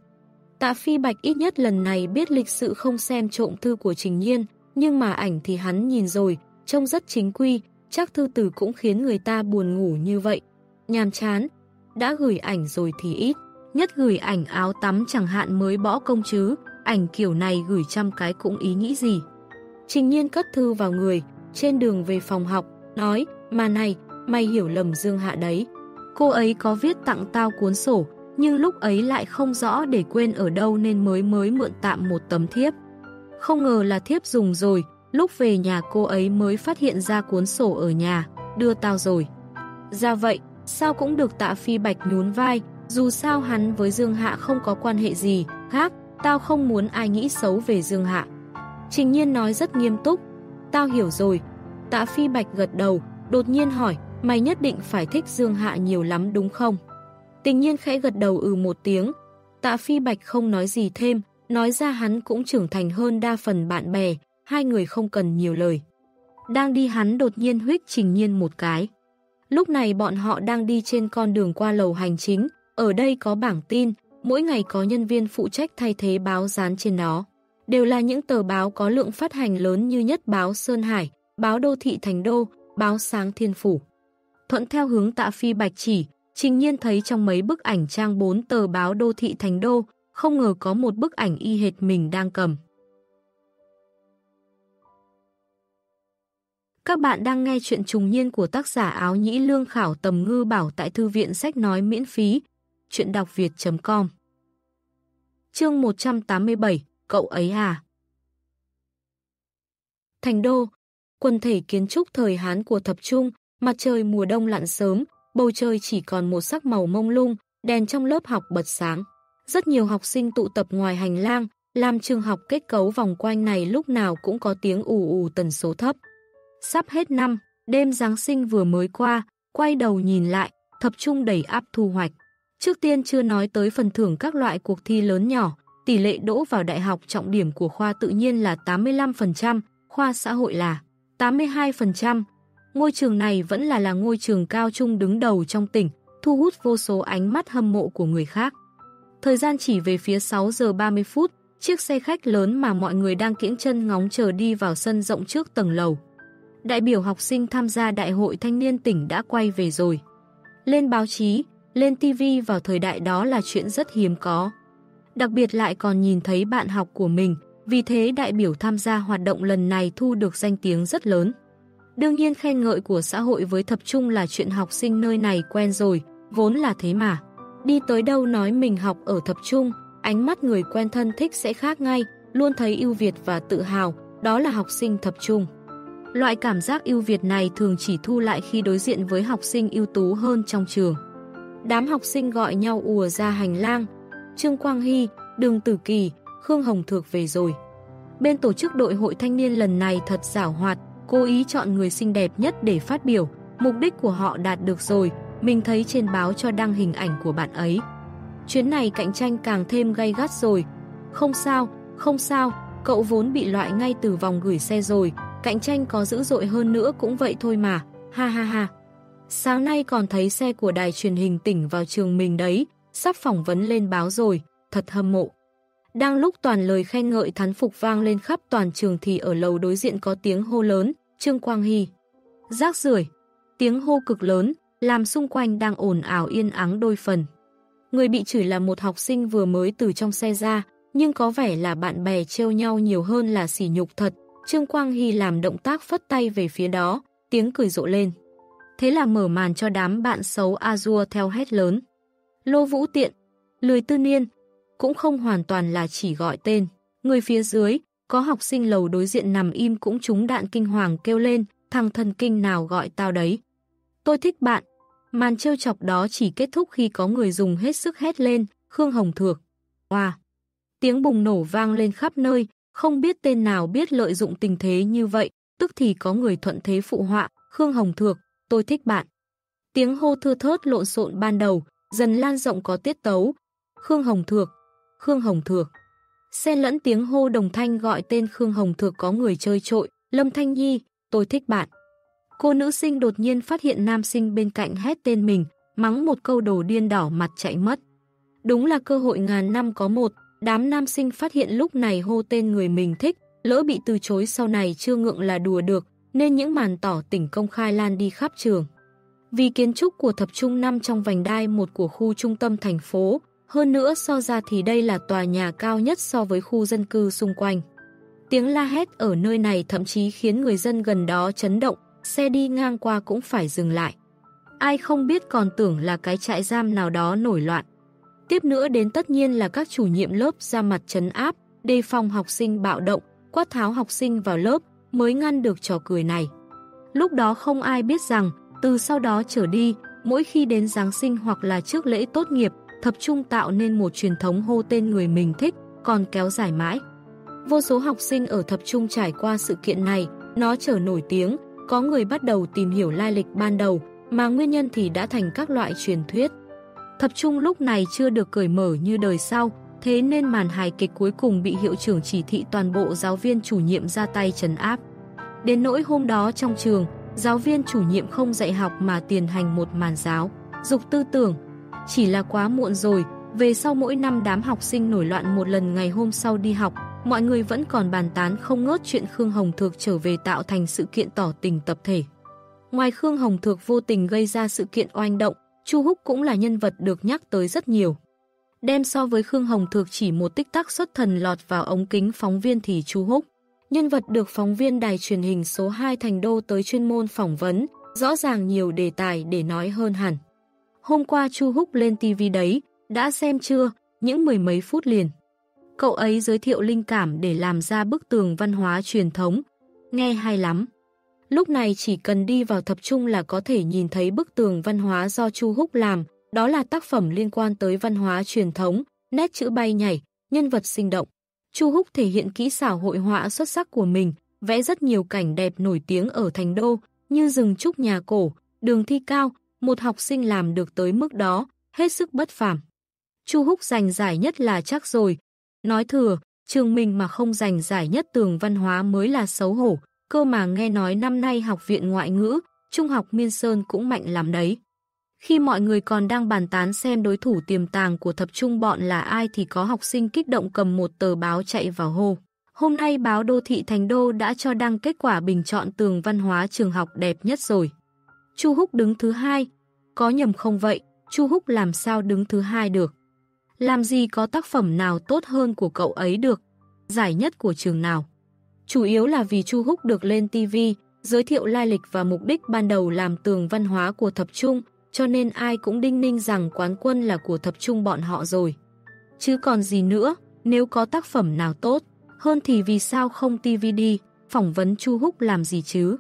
[SPEAKER 1] Tạ Phi Bạch ít nhất lần này biết lịch sự không xem trộm thư của Trình Nhiên, nhưng mà ảnh thì hắn nhìn rồi, trông rất chính quy, chắc thư tử cũng khiến người ta buồn ngủ như vậy. Nhàm chán, đã gửi ảnh rồi thì ít, nhất gửi ảnh áo tắm chẳng hạn mới bỏ công chứ, ảnh kiểu này gửi trăm cái cũng ý nghĩ gì. Trình Nhiên cất thư vào người, trên đường về phòng học, nói, mà này, mày hiểu lầm Dương Hạ đấy. Cô ấy có viết tặng tao cuốn sổ, nhưng lúc ấy lại không rõ để quên ở đâu nên mới mới mượn tạm một tấm thiếp. Không ngờ là thiếp dùng rồi, lúc về nhà cô ấy mới phát hiện ra cuốn sổ ở nhà, đưa tao rồi. Ra vậy, sao cũng được tạ phi bạch nhún vai, dù sao hắn với Dương Hạ không có quan hệ gì, khác, tao không muốn ai nghĩ xấu về Dương Hạ. Trình nhiên nói rất nghiêm túc, tao hiểu rồi. Tạ phi bạch gật đầu, đột nhiên hỏi, mày nhất định phải thích Dương Hạ nhiều lắm đúng không? Tình nhiên khẽ gật đầu ừ một tiếng. Tạ Phi Bạch không nói gì thêm, nói ra hắn cũng trưởng thành hơn đa phần bạn bè, hai người không cần nhiều lời. Đang đi hắn đột nhiên huyết trình nhiên một cái. Lúc này bọn họ đang đi trên con đường qua lầu hành chính, ở đây có bảng tin, mỗi ngày có nhân viên phụ trách thay thế báo dán trên đó. Đều là những tờ báo có lượng phát hành lớn như nhất báo Sơn Hải, báo Đô Thị Thành Đô, báo Sáng Thiên Phủ. Thuận theo hướng tạ phi bạch chỉ, Trình nhiên thấy trong mấy bức ảnh trang 4 tờ báo đô thị thành đô, không ngờ có một bức ảnh y hệt mình đang cầm. Các bạn đang nghe chuyện trùng niên của tác giả áo nhĩ lương khảo tầm ngư bảo tại thư viện sách nói miễn phí. Chuyện đọc việt.com Chương 187 Cậu ấy à? Thành đô Quần thể kiến trúc thời Hán của thập trung, mặt trời mùa đông lặn sớm, bầu trời chỉ còn một sắc màu mông lung, đèn trong lớp học bật sáng. Rất nhiều học sinh tụ tập ngoài hành lang, làm trường học kết cấu vòng quanh này lúc nào cũng có tiếng ù ù tần số thấp. Sắp hết năm, đêm Giáng sinh vừa mới qua, quay đầu nhìn lại, tập trung đẩy áp thu hoạch. Trước tiên chưa nói tới phần thưởng các loại cuộc thi lớn nhỏ, tỷ lệ đỗ vào đại học trọng điểm của khoa tự nhiên là 85%, khoa xã hội là 82%, Ngôi trường này vẫn là là ngôi trường cao trung đứng đầu trong tỉnh, thu hút vô số ánh mắt hâm mộ của người khác. Thời gian chỉ về phía 6 giờ 30 phút, chiếc xe khách lớn mà mọi người đang kiễng chân ngóng chờ đi vào sân rộng trước tầng lầu. Đại biểu học sinh tham gia đại hội thanh niên tỉnh đã quay về rồi. Lên báo chí, lên TV vào thời đại đó là chuyện rất hiếm có. Đặc biệt lại còn nhìn thấy bạn học của mình, vì thế đại biểu tham gia hoạt động lần này thu được danh tiếng rất lớn. Đương nhiên khen ngợi của xã hội với thập trung là chuyện học sinh nơi này quen rồi, vốn là thế mà. Đi tới đâu nói mình học ở thập trung, ánh mắt người quen thân thích sẽ khác ngay, luôn thấy ưu việt và tự hào, đó là học sinh thập trung. Loại cảm giác ưu việt này thường chỉ thu lại khi đối diện với học sinh ưu tú hơn trong trường. Đám học sinh gọi nhau ùa ra hành lang. Trương Quang Hy, Đường Tử Kỳ, Khương Hồng Thược về rồi. Bên tổ chức đội hội thanh niên lần này thật giảo hoạt, cố ý chọn người xinh đẹp nhất để phát biểu. Mục đích của họ đạt được rồi, mình thấy trên báo cho đăng hình ảnh của bạn ấy. Chuyến này cạnh tranh càng thêm gay gắt rồi. Không sao, không sao, cậu vốn bị loại ngay từ vòng gửi xe rồi, cạnh tranh có dữ dội hơn nữa cũng vậy thôi mà, ha ha ha. Sáng nay còn thấy xe của đài truyền hình tỉnh vào trường mình đấy, sắp phỏng vấn lên báo rồi, thật hâm mộ. Đang lúc toàn lời khen ngợi thán phục vang lên khắp toàn trường thì ở lầu đối diện có tiếng hô lớn, Trương Quang Hy. Rác rưởi tiếng hô cực lớn, làm xung quanh đang ồn ào yên ắng đôi phần. Người bị chửi là một học sinh vừa mới từ trong xe ra, nhưng có vẻ là bạn bè trêu nhau nhiều hơn là sỉ nhục thật. Trương Quang Hy làm động tác phất tay về phía đó, tiếng cười rộ lên. Thế là mở màn cho đám bạn xấu Azure theo hét lớn. Lô Vũ Tiện, lười tư niên, cũng không hoàn toàn là chỉ gọi tên. Người phía dưới, có học sinh lầu đối diện nằm im cũng trúng đạn kinh hoàng kêu lên, thằng thần kinh nào gọi tao đấy. Tôi thích bạn. Màn trêu chọc đó chỉ kết thúc khi có người dùng hết sức hét lên, Khương Hồng Thược. Wow! Tiếng bùng nổ vang lên khắp nơi, không biết tên nào biết lợi dụng tình thế như vậy, tức thì có người thuận thế phụ họa, Khương Hồng Thược, tôi thích bạn. Tiếng hô thưa thớt lộn xộn ban đầu, dần lan rộng có tiết tấu. Khương Hồng Thược, Khương Hồng Thược. Xen lẫn tiếng hô đồng thanh gọi tên Khương Hồng Thược có người chơi trội, Lâm Thanh Nhi, tôi thích bạn. Cô nữ sinh đột nhiên phát hiện nam sinh bên cạnh hét tên mình, mắng một câu đồ điên đỏ mặt chạy mất. Đúng là cơ hội ngàn năm có một, đám nam sinh phát hiện lúc này hô tên người mình thích, lỡ bị từ chối sau này chưa ngượng là đùa được, nên những màn tỏ tỉnh công khai lan đi khắp trường. Vì kiến trúc của thập trung năm trong vành đai một của khu trung tâm thành phố, hơn nữa so ra thì đây là tòa nhà cao nhất so với khu dân cư xung quanh. Tiếng la hét ở nơi này thậm chí khiến người dân gần đó chấn động, xe đi ngang qua cũng phải dừng lại. Ai không biết còn tưởng là cái trại giam nào đó nổi loạn. Tiếp nữa đến tất nhiên là các chủ nhiệm lớp ra mặt chấn áp, đề phòng học sinh bạo động, quát tháo học sinh vào lớp mới ngăn được trò cười này. Lúc đó không ai biết rằng, từ sau đó trở đi, mỗi khi đến Giáng sinh hoặc là trước lễ tốt nghiệp, thập trung tạo nên một truyền thống hô tên người mình thích, còn kéo dài mãi. Vô số học sinh ở tập trung trải qua sự kiện này, nó trở nổi tiếng, có người bắt đầu tìm hiểu lai lịch ban đầu, mà nguyên nhân thì đã thành các loại truyền thuyết. tập trung lúc này chưa được cởi mở như đời sau, thế nên màn hài kịch cuối cùng bị hiệu trưởng chỉ thị toàn bộ giáo viên chủ nhiệm ra tay trấn áp. Đến nỗi hôm đó trong trường, giáo viên chủ nhiệm không dạy học mà tiền hành một màn giáo, dục tư tưởng. Chỉ là quá muộn rồi, về sau mỗi năm đám học sinh nổi loạn một lần ngày hôm sau đi học, mọi người vẫn còn bàn tán không ngớt chuyện Khương Hồng Thược trở về tạo thành sự kiện tỏ tình tập thể. Ngoài Khương Hồng Thược vô tình gây ra sự kiện oanh động, Chu Húc cũng là nhân vật được nhắc tới rất nhiều. Đem so với Khương Hồng Thược chỉ một tích tắc xuất thần lọt vào ống kính phóng viên thì Chu Húc. Nhân vật được phóng viên đài truyền hình số 2 thành đô tới chuyên môn phỏng vấn, rõ ràng nhiều đề tài để nói hơn hẳn. Hôm qua Chu Húc lên TV đấy, đã xem chưa, những mười mấy phút liền. Cậu ấy giới thiệu linh cảm để làm ra bức tường văn hóa truyền thống. Nghe hay lắm. Lúc này chỉ cần đi vào tập trung là có thể nhìn thấy bức tường văn hóa do Chu Húc làm, đó là tác phẩm liên quan tới văn hóa truyền thống, nét chữ bay nhảy, nhân vật sinh động. Chu Húc thể hiện kỹ xảo hội họa xuất sắc của mình, vẽ rất nhiều cảnh đẹp nổi tiếng ở thành đô, như rừng trúc nhà cổ, đường thi cao, một học sinh làm được tới mức đó, hết sức bất phàm. Chu Húc giành giải nhất là chắc rồi. Nói thừa, trường mình mà không giành giải nhất tường văn hóa mới là xấu hổ, cơ mà nghe nói năm nay học viện ngoại ngữ, Trung học Miên Sơn cũng mạnh lắm đấy. Khi mọi người còn đang bàn tán xem đối thủ tiềm tàng của thập trung bọn là ai thì có học sinh kích động cầm một tờ báo chạy vào hô. Hôm nay báo Đô thị Thành Đô đã cho đăng kết quả bình chọn tường văn hóa trường học đẹp nhất rồi. Chu Húc đứng thứ hai. Có nhầm không vậy, Chu Húc làm sao đứng thứ hai được? Làm gì có tác phẩm nào tốt hơn của cậu ấy được? giải nhất của trường nào. Chủ yếu là vì Chu Húc được lên TV, giới thiệu lai lịch và mục đích ban đầu làm tường văn hóa của thập trung, cho nên ai cũng đinh ninh rằng quán quân là của thập trung bọn họ rồi. Chứ còn gì nữa, nếu có tác phẩm nào tốt, hơn thì vì sao không TV đi, phỏng vấn Chu Húc làm gì chứ?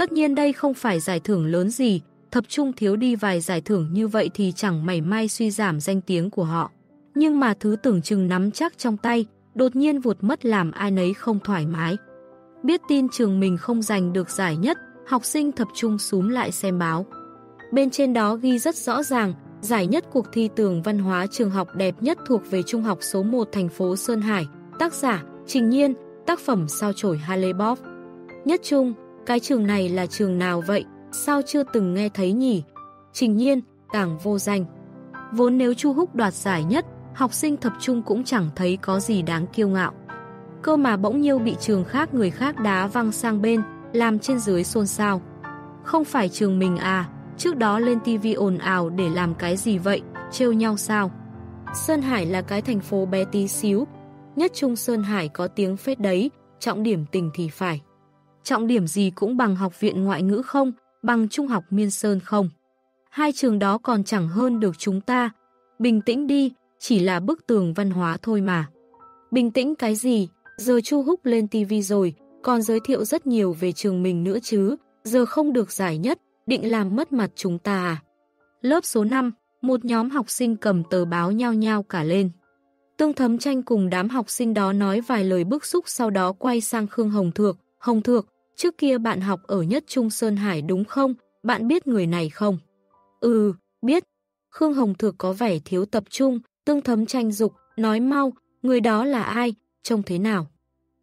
[SPEAKER 1] Tất nhiên đây không phải giải thưởng lớn gì, thập trung thiếu đi vài giải thưởng như vậy thì chẳng mảy may suy giảm danh tiếng của họ. Nhưng mà thứ tưởng chừng nắm chắc trong tay, đột nhiên vụt mất làm ai nấy không thoải mái. Biết tin trường mình không giành được giải nhất, học sinh thập trung súm lại xem báo. Bên trên đó ghi rất rõ ràng, giải nhất cuộc thi tường văn hóa trường học đẹp nhất thuộc về trung học số 1 thành phố Sơn Hải, tác giả Trình Nhiên, tác phẩm sao chổi Halebop. Nhất trung, cái trường này là trường nào vậy? Sao chưa từng nghe thấy nhỉ? Trình Nhiên, càng vô danh. Vốn nếu Chu Húc đoạt giải nhất, học sinh thập trung cũng chẳng thấy có gì đáng kiêu ngạo. Cơ mà bỗng nhiêu bị trường khác người khác đá văng sang bên, làm trên dưới xôn xao. Không phải trường mình à, trước đó lên tivi ồn ào để làm cái gì vậy, trêu nhau sao? Sơn Hải là cái thành phố bé tí xíu, nhất trung Sơn Hải có tiếng phết đấy, trọng điểm tình thì phải. Trọng điểm gì cũng bằng học viện ngoại ngữ không, bằng trung học miên sơn không. Hai trường đó còn chẳng hơn được chúng ta. Bình tĩnh đi, chỉ là bức tường văn hóa thôi mà. Bình tĩnh cái gì, giờ Chu Húc lên tivi rồi, còn giới thiệu rất nhiều về trường mình nữa chứ, giờ không được giải nhất, định làm mất mặt chúng ta à. Lớp số 5, một nhóm học sinh cầm tờ báo nhao nhao cả lên. Tương thấm tranh cùng đám học sinh đó nói vài lời bức xúc sau đó quay sang Khương Hồng Thược. Hồng Thược, trước kia bạn học ở nhất Trung Sơn Hải đúng không? Bạn biết người này không? Ừ, biết. Khương Hồng Thược có vẻ thiếu tập trung, tương thấm tranh dục, nói mau, người đó là ai, trông thế nào?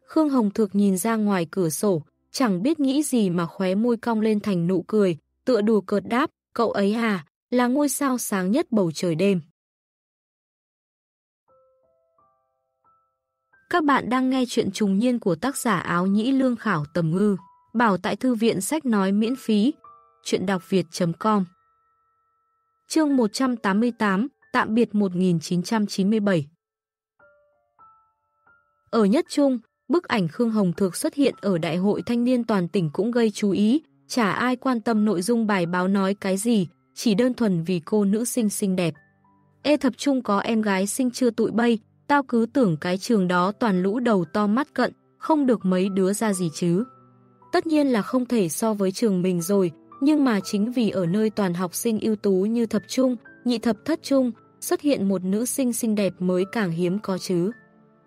[SPEAKER 1] Khương Hồng Thược nhìn ra ngoài cửa sổ, chẳng biết nghĩ gì mà khóe môi cong lên thành nụ cười, tựa đùa cợt đáp, cậu ấy à, là ngôi sao sáng nhất bầu trời đêm. Các bạn đang nghe chuyện trùng niên của tác giả áo nhĩ lương khảo tầm ngư, bảo tại thư viện sách nói miễn phí, chuyện đọc việt.com Chương 188, tạm biệt 1997 Ở nhất trung, bức ảnh Khương Hồng Thược xuất hiện ở Đại hội Thanh niên toàn tỉnh cũng gây chú ý, chả ai quan tâm nội dung bài báo nói cái gì, chỉ đơn thuần vì cô nữ sinh xinh đẹp. Ê thập trung có em gái sinh chưa tụi bay, tao cứ tưởng cái trường đó toàn lũ đầu to mắt cận, không được mấy đứa ra gì chứ. Tất nhiên là không thể so với trường mình rồi, nhưng mà chính vì ở nơi toàn học sinh ưu tú như thập trung, nhị thập thất trung, xuất hiện một nữ sinh xinh đẹp mới càng hiếm có chứ.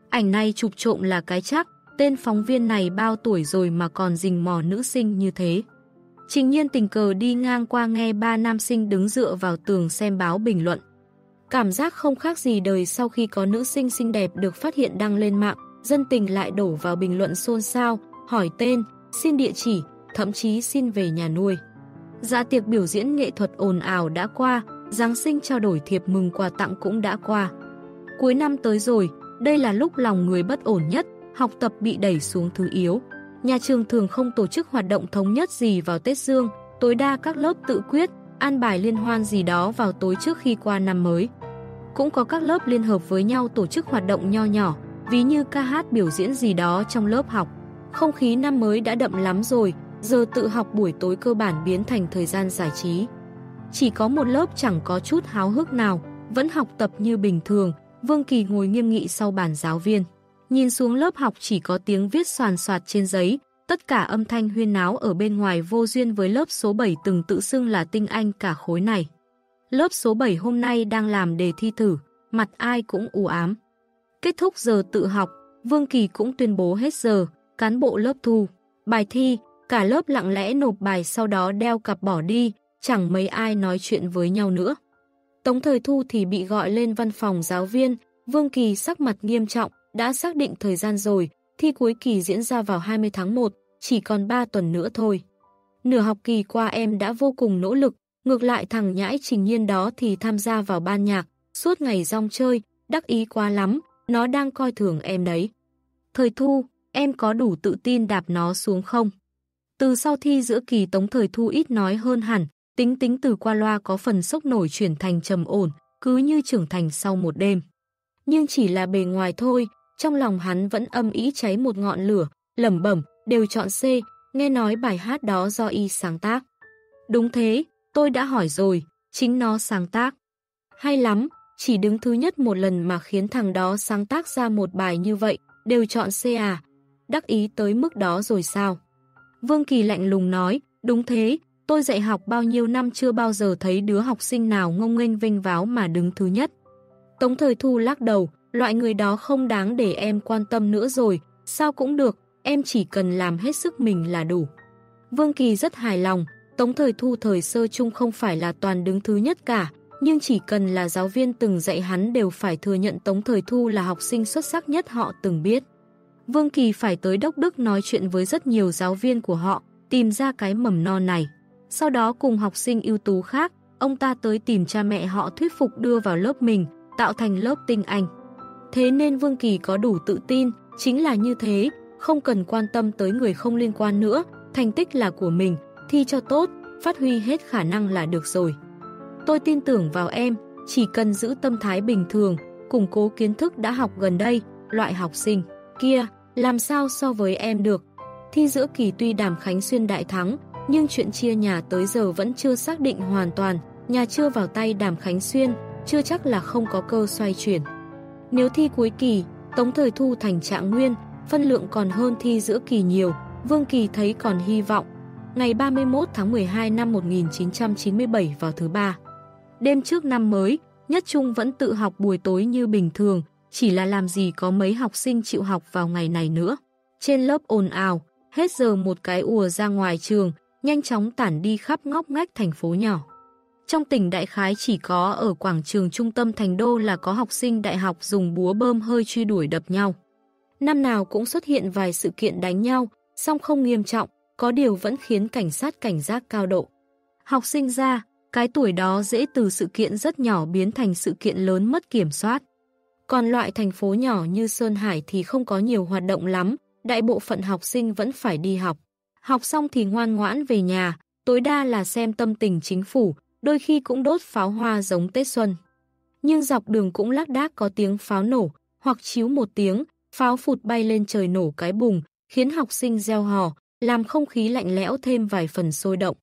[SPEAKER 1] Ảnh này chụp trộm là cái chắc, tên phóng viên này bao tuổi rồi mà còn rình mò nữ sinh như thế. Trình nhiên tình cờ đi ngang qua nghe ba nam sinh đứng dựa vào tường xem báo bình luận. Cảm giác không khác gì đời sau khi có nữ sinh xinh đẹp được phát hiện đăng lên mạng, dân tình lại đổ vào bình luận xôn xao, hỏi tên, xin địa chỉ, thậm chí xin về nhà nuôi. Dạ tiệc biểu diễn nghệ thuật ồn ào đã qua, Giáng sinh trao đổi thiệp mừng quà tặng cũng đã qua. Cuối năm tới rồi, đây là lúc lòng người bất ổn nhất, học tập bị đẩy xuống thứ yếu. Nhà trường thường không tổ chức hoạt động thống nhất gì vào Tết Dương, tối đa các lớp tự quyết, an bài liên hoan gì đó vào tối trước khi qua năm mới. Cũng có các lớp liên hợp với nhau tổ chức hoạt động nho nhỏ, ví như ca hát biểu diễn gì đó trong lớp học. Không khí năm mới đã đậm lắm rồi, giờ tự học buổi tối cơ bản biến thành thời gian giải trí. Chỉ có một lớp chẳng có chút háo hức nào, vẫn học tập như bình thường, Vương Kỳ ngồi nghiêm nghị sau bàn giáo viên. Nhìn xuống lớp học chỉ có tiếng viết soàn soạt trên giấy, tất cả âm thanh huyên náo ở bên ngoài vô duyên với lớp số 7 từng tự xưng là tinh anh cả khối này. Lớp số 7 hôm nay đang làm đề thi thử, mặt ai cũng u ám. Kết thúc giờ tự học, Vương Kỳ cũng tuyên bố hết giờ, cán bộ lớp thu. Bài thi, cả lớp lặng lẽ nộp bài sau đó đeo cặp bỏ đi, chẳng mấy ai nói chuyện với nhau nữa. Tống thời thu thì bị gọi lên văn phòng giáo viên, Vương Kỳ sắc mặt nghiêm trọng, đã xác định thời gian rồi, thi cuối kỳ diễn ra vào 20 tháng 1, chỉ còn 3 tuần nữa thôi. Nửa học kỳ qua em đã vô cùng nỗ lực, ngược lại thằng nhãi trình nhiên đó thì tham gia vào ban nhạc, suốt ngày rong chơi, đắc ý quá lắm, nó đang coi thường em đấy. Thời thu, em có đủ tự tin đạp nó xuống không? Từ sau thi giữa kỳ tống thời thu ít nói hơn hẳn, tính tính từ qua loa có phần sốc nổi chuyển thành trầm ổn, cứ như trưởng thành sau một đêm. Nhưng chỉ là bề ngoài thôi, trong lòng hắn vẫn âm ý cháy một ngọn lửa, lẩm bẩm, đều chọn C, nghe nói bài hát đó do y sáng tác. Đúng thế, tôi đã hỏi rồi, chính nó sáng tác. Hay lắm, chỉ đứng thứ nhất một lần mà khiến thằng đó sáng tác ra một bài như vậy, đều chọn C à. Đắc ý tới mức đó rồi sao? Vương Kỳ lạnh lùng nói, đúng thế, tôi dạy học bao nhiêu năm chưa bao giờ thấy đứa học sinh nào ngông nghênh vinh váo mà đứng thứ nhất. Tống Thời Thu lắc đầu, loại người đó không đáng để em quan tâm nữa rồi, sao cũng được, em chỉ cần làm hết sức mình là đủ. Vương Kỳ rất hài lòng, Tống Thời Thu thời sơ chung không phải là toàn đứng thứ nhất cả, nhưng chỉ cần là giáo viên từng dạy hắn đều phải thừa nhận Tống Thời Thu là học sinh xuất sắc nhất họ từng biết. Vương Kỳ phải tới Đốc Đức nói chuyện với rất nhiều giáo viên của họ, tìm ra cái mầm non này. Sau đó cùng học sinh ưu tú khác, ông ta tới tìm cha mẹ họ thuyết phục đưa vào lớp mình, tạo thành lớp tinh anh. Thế nên Vương Kỳ có đủ tự tin, chính là như thế, không cần quan tâm tới người không liên quan nữa, thành tích là của mình, thi cho tốt, phát huy hết khả năng là được rồi. Tôi tin tưởng vào em, chỉ cần giữ tâm thái bình thường, củng cố kiến thức đã học gần đây, loại học sinh kia, làm sao so với em được. Thi giữa kỳ tuy Đàm Khánh Xuyên đại thắng, nhưng chuyện chia nhà tới giờ vẫn chưa xác định hoàn toàn, nhà chưa vào tay Đàm Khánh Xuyên, chưa chắc là không có cơ xoay chuyển. Nếu thi cuối kỳ, Tống Thời Thu thành trạng nguyên, phân lượng còn hơn thi giữa kỳ nhiều, Vương Kỳ thấy còn hy vọng. Ngày 31 tháng 12 năm 1997 vào thứ ba. Đêm trước năm mới, Nhất Trung vẫn tự học buổi tối như bình thường, chỉ là làm gì có mấy học sinh chịu học vào ngày này nữa. Trên lớp ồn ào, hết giờ một cái ùa ra ngoài trường, nhanh chóng tản đi khắp ngóc ngách thành phố nhỏ. Trong tỉnh Đại Khái chỉ có ở quảng trường trung tâm thành đô là có học sinh đại học dùng búa bơm hơi truy đuổi đập nhau. Năm nào cũng xuất hiện vài sự kiện đánh nhau, song không nghiêm trọng, có điều vẫn khiến cảnh sát cảnh giác cao độ. Học sinh ra, cái tuổi đó dễ từ sự kiện rất nhỏ biến thành sự kiện lớn mất kiểm soát. Còn loại thành phố nhỏ như Sơn Hải thì không có nhiều hoạt động lắm, đại bộ phận học sinh vẫn phải đi học. Học xong thì ngoan ngoãn về nhà, tối đa là xem tâm tình chính phủ, đôi khi cũng đốt pháo hoa giống Tết Xuân. Nhưng dọc đường cũng lác đác có tiếng pháo nổ, hoặc chiếu một tiếng, pháo phụt bay lên trời nổ cái bùng, khiến học sinh gieo hò, làm không khí lạnh lẽo thêm vài phần sôi động.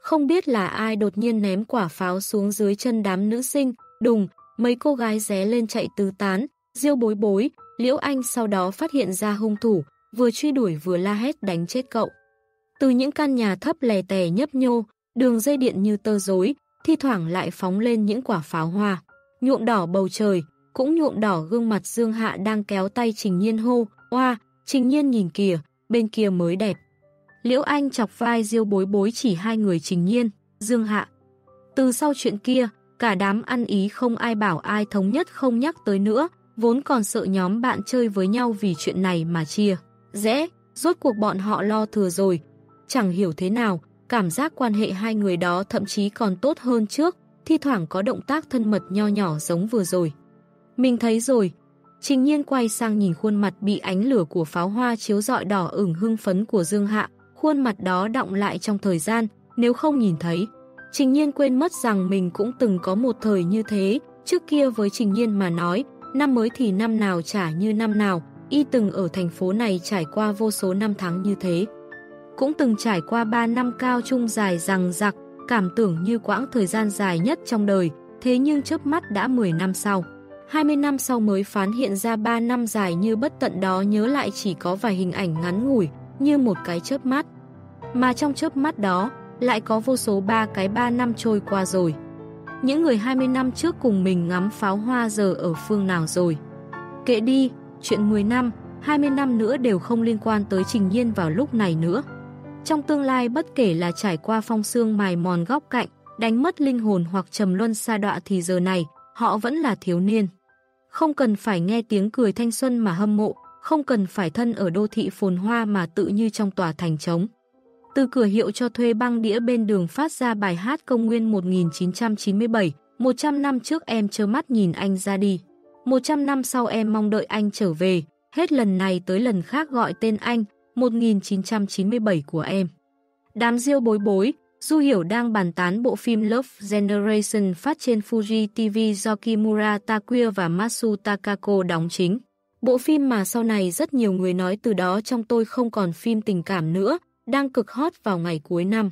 [SPEAKER 1] Không biết là ai đột nhiên ném quả pháo xuống dưới chân đám nữ sinh, đùng, mấy cô gái ré lên chạy tứ tán, diêu bối bối, Liễu Anh sau đó phát hiện ra hung thủ, vừa truy đuổi vừa la hét đánh chết cậu. Từ những căn nhà thấp lè tè nhấp nhô, đường dây điện như tơ rối, thi thoảng lại phóng lên những quả pháo hoa, nhuộm đỏ bầu trời, cũng nhuộm đỏ gương mặt Dương Hạ đang kéo tay Trình Nhiên hô, oa, Trình Nhiên nhìn kìa, bên kia mới đẹp. Liễu Anh chọc vai diêu bối bối chỉ hai người Trình Nhiên, Dương Hạ. Từ sau chuyện kia, cả đám ăn ý không ai bảo ai thống nhất không nhắc tới nữa, vốn còn sợ nhóm bạn chơi với nhau vì chuyện này mà chia. dễ rốt cuộc bọn họ lo thừa rồi. Chẳng hiểu thế nào, cảm giác quan hệ hai người đó thậm chí còn tốt hơn trước, thi thoảng có động tác thân mật nho nhỏ giống vừa rồi. Mình thấy rồi. Trình nhiên quay sang nhìn khuôn mặt bị ánh lửa của pháo hoa chiếu rọi đỏ ửng hưng phấn của Dương Hạ, khuôn mặt đó động lại trong thời gian, nếu không nhìn thấy. Trình nhiên quên mất rằng mình cũng từng có một thời như thế, trước kia với Trình nhiên mà nói, năm mới thì năm nào trả như năm nào, y từng ở thành phố này trải qua vô số năm tháng như thế. Cũng từng trải qua 3 năm cao trung dài rằng giặc, cảm tưởng như quãng thời gian dài nhất trong đời, thế nhưng chớp mắt đã 10 năm sau. 20 năm sau mới phán hiện ra 3 năm dài như bất tận đó nhớ lại chỉ có vài hình ảnh ngắn ngủi, như một cái chớp mắt. Mà trong chớp mắt đó, lại có vô số ba cái 3 năm trôi qua rồi. Những người 20 năm trước cùng mình ngắm pháo hoa giờ ở phương nào rồi. Kệ đi, chuyện 10 năm, 20 năm nữa đều không liên quan tới Trình Nhiên vào lúc này nữa. Trong tương lai bất kể là trải qua phong xương mài mòn góc cạnh, đánh mất linh hồn hoặc trầm luân sa đọa thì giờ này, họ vẫn là thiếu niên. Không cần phải nghe tiếng cười thanh xuân mà hâm mộ, không cần phải thân ở đô thị phồn hoa mà tự như trong tòa thành trống. Từ cửa hiệu cho thuê băng đĩa bên đường phát ra bài hát công nguyên 1997, 100 năm trước em chơ mắt nhìn anh ra đi. 100 năm sau em mong đợi anh trở về, hết lần này tới lần khác gọi tên anh, 1997 của em. Đám diêu bối bối, Du Hiểu đang bàn tán bộ phim Love Generation phát trên Fuji TV do Kimura Takuya và Masu Takako đóng chính. Bộ phim mà sau này rất nhiều người nói từ đó trong tôi không còn phim tình cảm nữa, đang cực hot vào ngày cuối năm.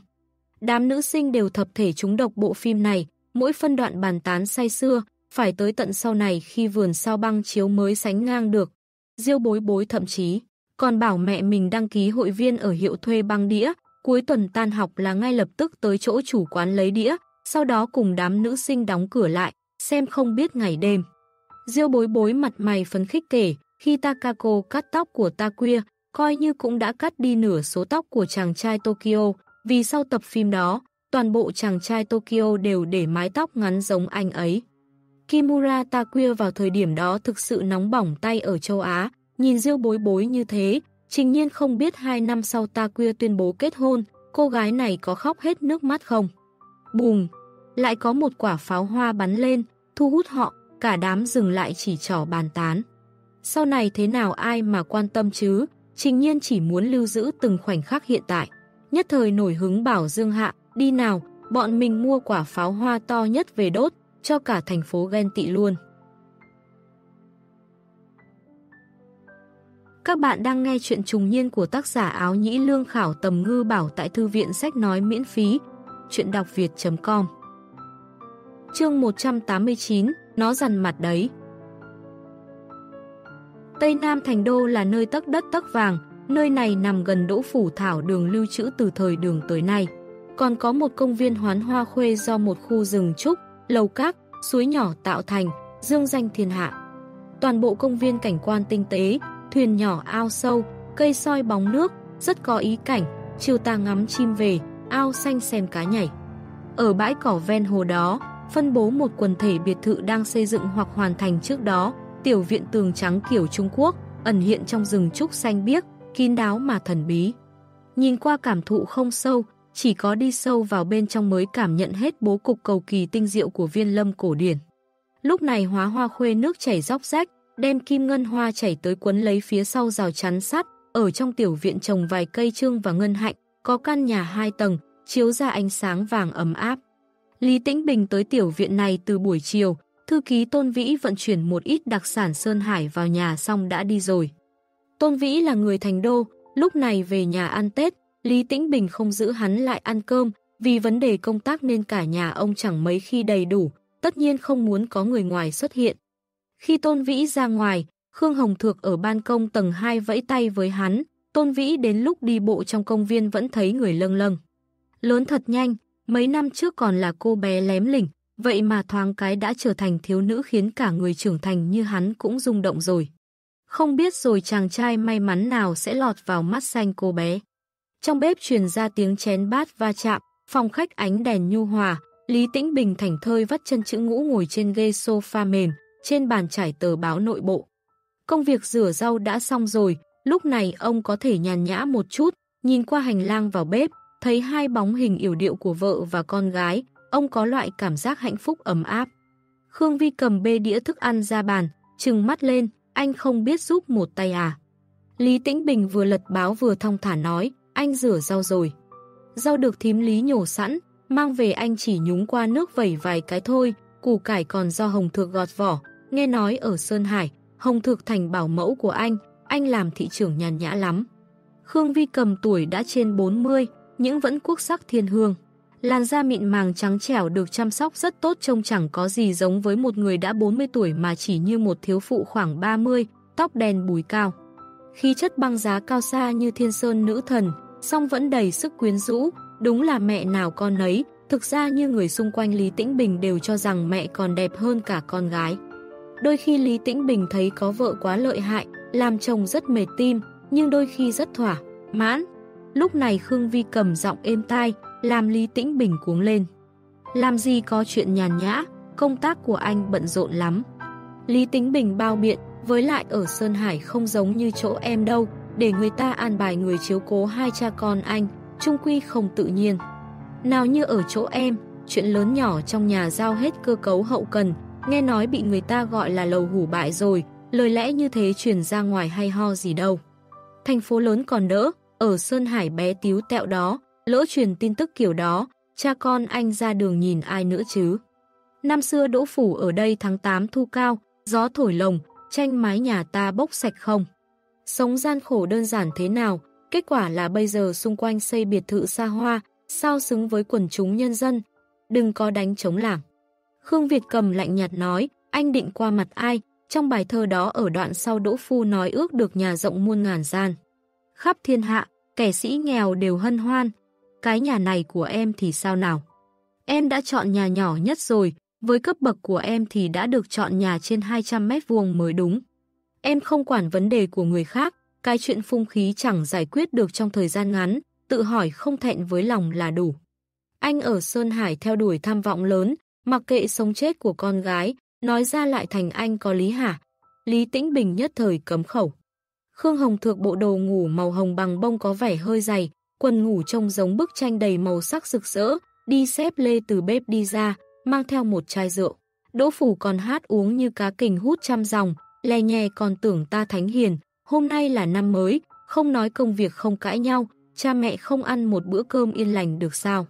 [SPEAKER 1] Đám nữ sinh đều thập thể trúng độc bộ phim này, mỗi phân đoạn bàn tán say xưa, phải tới tận sau này khi vườn sao băng chiếu mới sánh ngang được. Diêu bối bối thậm chí, còn bảo mẹ mình đăng ký hội viên ở hiệu thuê băng đĩa, cuối tuần tan học là ngay lập tức tới chỗ chủ quán lấy đĩa, sau đó cùng đám nữ sinh đóng cửa lại, xem không biết ngày đêm. Diêu bối bối mặt mày phấn khích kể, khi Takako cắt tóc của Takuya, coi như cũng đã cắt đi nửa số tóc của chàng trai Tokyo, vì sau tập phim đó, toàn bộ chàng trai Tokyo đều để mái tóc ngắn giống anh ấy. Kimura Takuya vào thời điểm đó thực sự nóng bỏng tay ở châu Á, nhìn Diêu bối bối như thế, trình nhiên không biết hai năm sau Takuya tuyên bố kết hôn, cô gái này có khóc hết nước mắt không? Bùm! Lại có một quả pháo hoa bắn lên, thu hút họ, cả đám dừng lại chỉ trỏ bàn tán. Sau này thế nào ai mà quan tâm chứ, trình nhiên chỉ muốn lưu giữ từng khoảnh khắc hiện tại. Nhất thời nổi hứng bảo Dương Hạ, đi nào, bọn mình mua quả pháo hoa to nhất về đốt, cho cả thành phố ghen tị luôn. Các bạn đang nghe chuyện trùng niên của tác giả áo nhĩ lương khảo tầm ngư bảo tại thư viện sách nói miễn phí, chuyện đọc việt.com Chương 189, nó rằn mặt đấy. Tây Nam Thành Đô là nơi tấc đất tấc vàng, nơi này nằm gần đỗ phủ thảo đường lưu trữ từ thời đường tới nay. Còn có một công viên hoán hoa khuê do một khu rừng trúc, lầu cát, suối nhỏ tạo thành, dương danh thiên hạ. Toàn bộ công viên cảnh quan tinh tế, thuyền nhỏ ao sâu, cây soi bóng nước, rất có ý cảnh, chiều ta ngắm chim về, ao xanh xem cá nhảy. Ở bãi cỏ ven hồ đó, phân bố một quần thể biệt thự đang xây dựng hoặc hoàn thành trước đó, tiểu viện tường trắng kiểu Trung Quốc, ẩn hiện trong rừng trúc xanh biếc, kín đáo mà thần bí. Nhìn qua cảm thụ không sâu, chỉ có đi sâu vào bên trong mới cảm nhận hết bố cục cầu kỳ tinh diệu của viên lâm cổ điển. Lúc này hóa hoa khuê nước chảy róc rách, đem kim ngân hoa chảy tới quấn lấy phía sau rào chắn sắt, ở trong tiểu viện trồng vài cây trương và ngân hạnh, có căn nhà hai tầng, chiếu ra ánh sáng vàng ấm áp. Lý Tĩnh Bình tới tiểu viện này từ buổi chiều, thư ký Tôn Vĩ vận chuyển một ít đặc sản Sơn Hải vào nhà xong đã đi rồi. Tôn Vĩ là người thành đô, lúc này về nhà ăn Tết, Lý Tĩnh Bình không giữ hắn lại ăn cơm, vì vấn đề công tác nên cả nhà ông chẳng mấy khi đầy đủ, tất nhiên không muốn có người ngoài xuất hiện. Khi Tôn Vĩ ra ngoài, Khương Hồng Thược ở ban công tầng 2 vẫy tay với hắn, Tôn Vĩ đến lúc đi bộ trong công viên vẫn thấy người lâng lâng. Lớn thật nhanh, mấy năm trước còn là cô bé lém lỉnh, vậy mà thoáng cái đã trở thành thiếu nữ khiến cả người trưởng thành như hắn cũng rung động rồi. Không biết rồi chàng trai may mắn nào sẽ lọt vào mắt xanh cô bé. Trong bếp truyền ra tiếng chén bát va chạm, phòng khách ánh đèn nhu hòa, Lý Tĩnh Bình Thảnh thơi vắt chân chữ ngũ ngồi trên ghê sofa mềm, trên bàn trải tờ báo nội bộ. Công việc rửa rau đã xong rồi, lúc này ông có thể nhàn nhã một chút, nhìn qua hành lang vào bếp, thấy hai bóng hình yểu điệu của vợ và con gái, ông có loại cảm giác hạnh phúc ấm áp. Khương Vi cầm bê đĩa thức ăn ra bàn, trừng mắt lên, anh không biết giúp một tay à. Lý Tĩnh Bình vừa lật báo vừa thong thả nói, anh rửa rau rồi. Rau được thím Lý nhổ sẵn, mang về anh chỉ nhúng qua nước vẩy vài cái thôi, củ cải còn do Hồng Thược gọt vỏ, nghe nói ở Sơn Hải, Hồng Thược thành bảo mẫu của anh, anh làm thị trưởng nhàn nhã lắm. Khương Vi cầm tuổi đã trên 40, những vẫn quốc sắc thiên hương. Làn da mịn màng trắng trẻo được chăm sóc rất tốt trông chẳng có gì giống với một người đã 40 tuổi mà chỉ như một thiếu phụ khoảng 30, tóc đen bùi cao. Khí chất băng giá cao xa như thiên sơn nữ thần, song vẫn đầy sức quyến rũ, đúng là mẹ nào con nấy, thực ra như người xung quanh Lý Tĩnh Bình đều cho rằng mẹ còn đẹp hơn cả con gái. Đôi khi Lý Tĩnh Bình thấy có vợ quá lợi hại, làm chồng rất mệt tim, nhưng đôi khi rất thỏa, mãn. Lúc này Khương Vi cầm giọng êm tai, làm Lý Tĩnh Bình cuống lên. Làm gì có chuyện nhàn nhã, công tác của anh bận rộn lắm. Lý Tĩnh Bình bao biện, với lại ở Sơn Hải không giống như chỗ em đâu, để người ta an bài người chiếu cố hai cha con anh, trung quy không tự nhiên. Nào như ở chỗ em, chuyện lớn nhỏ trong nhà giao hết cơ cấu hậu cần, nghe nói bị người ta gọi là lầu hủ bại rồi, lời lẽ như thế truyền ra ngoài hay ho gì đâu. Thành phố lớn còn đỡ, ở Sơn Hải bé tíu tẹo đó, lỡ truyền tin tức kiểu đó, cha con anh ra đường nhìn ai nữa chứ. Năm xưa đỗ phủ ở đây tháng 8 thu cao, gió thổi lồng, tranh mái nhà ta bốc sạch không? Sống gian khổ đơn giản thế nào, kết quả là bây giờ xung quanh xây biệt thự xa hoa, sao xứng với quần chúng nhân dân, đừng có đánh chống lảng. Khương Việt cầm lạnh nhạt nói, anh định qua mặt ai, trong bài thơ đó ở đoạn sau Đỗ Phu nói ước được nhà rộng muôn ngàn gian. Khắp thiên hạ, kẻ sĩ nghèo đều hân hoan, cái nhà này của em thì sao nào? Em đã chọn nhà nhỏ nhất rồi, với cấp bậc của em thì đã được chọn nhà trên 200 mét vuông mới đúng. Em không quản vấn đề của người khác, cái chuyện phung khí chẳng giải quyết được trong thời gian ngắn, tự hỏi không thẹn với lòng là đủ. Anh ở Sơn Hải theo đuổi tham vọng lớn, mặc kệ sống chết của con gái, nói ra lại thành anh có lý hả? Lý Tĩnh Bình nhất thời cấm khẩu. Khương Hồng Thược bộ đồ ngủ màu hồng bằng bông có vẻ hơi dày, quần ngủ trông giống bức tranh đầy màu sắc rực rỡ, đi xếp lê từ bếp đi ra, mang theo một chai rượu. Đỗ Phủ còn hát uống như cá kình hút trăm dòng, lè nhè còn tưởng ta thánh hiền, hôm nay là năm mới, không nói công việc không cãi nhau, cha mẹ không ăn một bữa cơm yên lành được sao.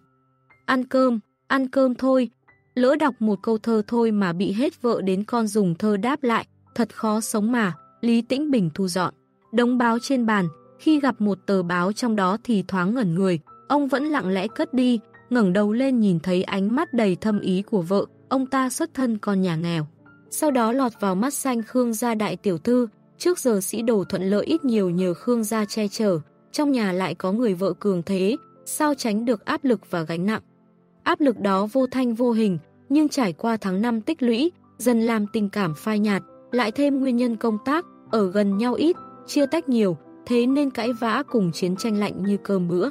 [SPEAKER 1] Ăn cơm, ăn cơm thôi, lỡ đọc một câu thơ thôi mà bị hết vợ đến con dùng thơ đáp lại, thật khó sống mà, Lý Tĩnh Bình thu dọn. Đống báo trên bàn, khi gặp một tờ báo trong đó thì thoáng ngẩn người, ông vẫn lặng lẽ cất đi, ngẩng đầu lên nhìn thấy ánh mắt đầy thâm ý của vợ, ông ta xuất thân con nhà nghèo. Sau đó lọt vào mắt xanh Khương gia đại tiểu thư, trước giờ sĩ đồ thuận lợi ít nhiều nhờ Khương gia che chở, trong nhà lại có người vợ cường thế, sao tránh được áp lực và gánh nặng. Áp lực đó vô thanh vô hình, nhưng trải qua tháng năm tích lũy, dần làm tình cảm phai nhạt, lại thêm nguyên nhân công tác, ở gần nhau ít, chia tách nhiều, thế nên cãi vã cùng chiến tranh lạnh như cơm bữa.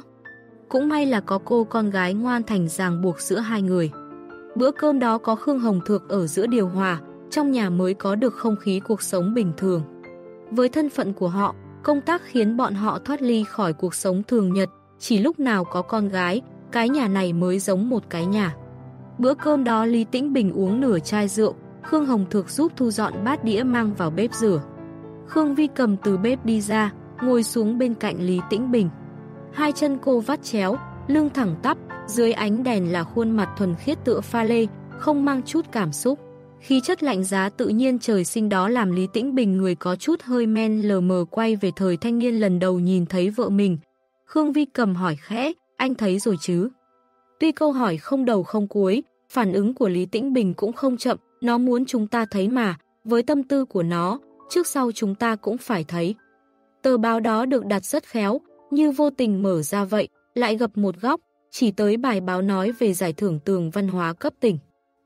[SPEAKER 1] Cũng may là có cô con gái ngoan thành ràng buộc giữa hai người. Bữa cơm đó có Khương Hồng Thược ở giữa điều hòa, trong nhà mới có được không khí cuộc sống bình thường. Với thân phận của họ, công tác khiến bọn họ thoát ly khỏi cuộc sống thường nhật, chỉ lúc nào có con gái, cái nhà này mới giống một cái nhà. Bữa cơm đó Lý Tĩnh Bình uống nửa chai rượu, Khương Hồng Thược giúp thu dọn bát đĩa mang vào bếp rửa. Khương Vi cầm từ bếp đi ra, ngồi xuống bên cạnh Lý Tĩnh Bình. Hai chân cô vắt chéo, lưng thẳng tắp, dưới ánh đèn là khuôn mặt thuần khiết tựa pha lê, không mang chút cảm xúc. Khí chất lạnh giá tự nhiên trời sinh đó làm Lý Tĩnh Bình người có chút hơi men lờ mờ quay về thời thanh niên lần đầu nhìn thấy vợ mình. Khương Vi cầm hỏi khẽ, anh thấy rồi chứ? Tuy câu hỏi không đầu không cuối, phản ứng của Lý Tĩnh Bình cũng không chậm, nó muốn chúng ta thấy mà, với tâm tư của nó, trước sau chúng ta cũng phải thấy. Tờ báo đó được đặt rất khéo, như vô tình mở ra vậy, lại gặp một góc, chỉ tới bài báo nói về giải thưởng tường văn hóa cấp tỉnh.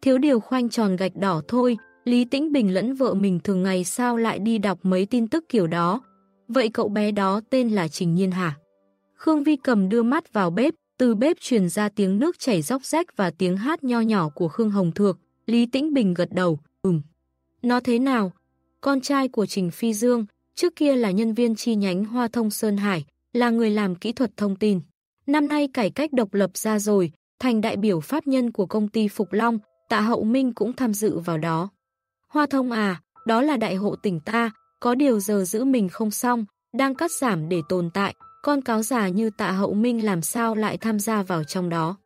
[SPEAKER 1] Thiếu điều khoanh tròn gạch đỏ thôi, Lý Tĩnh Bình lẫn vợ mình thường ngày sao lại đi đọc mấy tin tức kiểu đó. Vậy cậu bé đó tên là Trình Nhiên hả? Khương Vi cầm đưa mắt vào bếp, từ bếp truyền ra tiếng nước chảy róc rách và tiếng hát nho nhỏ của Khương Hồng Thược. Lý Tĩnh Bình gật đầu, ừm. Nó thế nào? Con trai của Trình Phi Dương, trước kia là nhân viên chi nhánh Hoa Thông Sơn Hải, là người làm kỹ thuật thông tin. Năm nay cải cách độc lập ra rồi, thành đại biểu pháp nhân của công ty Phục Long, tạ hậu Minh cũng tham dự vào đó. Hoa Thông à, đó là đại hộ tỉnh ta, có điều giờ giữ mình không xong, đang cắt giảm để tồn tại, con cáo già như tạ hậu Minh làm sao lại tham gia vào trong đó.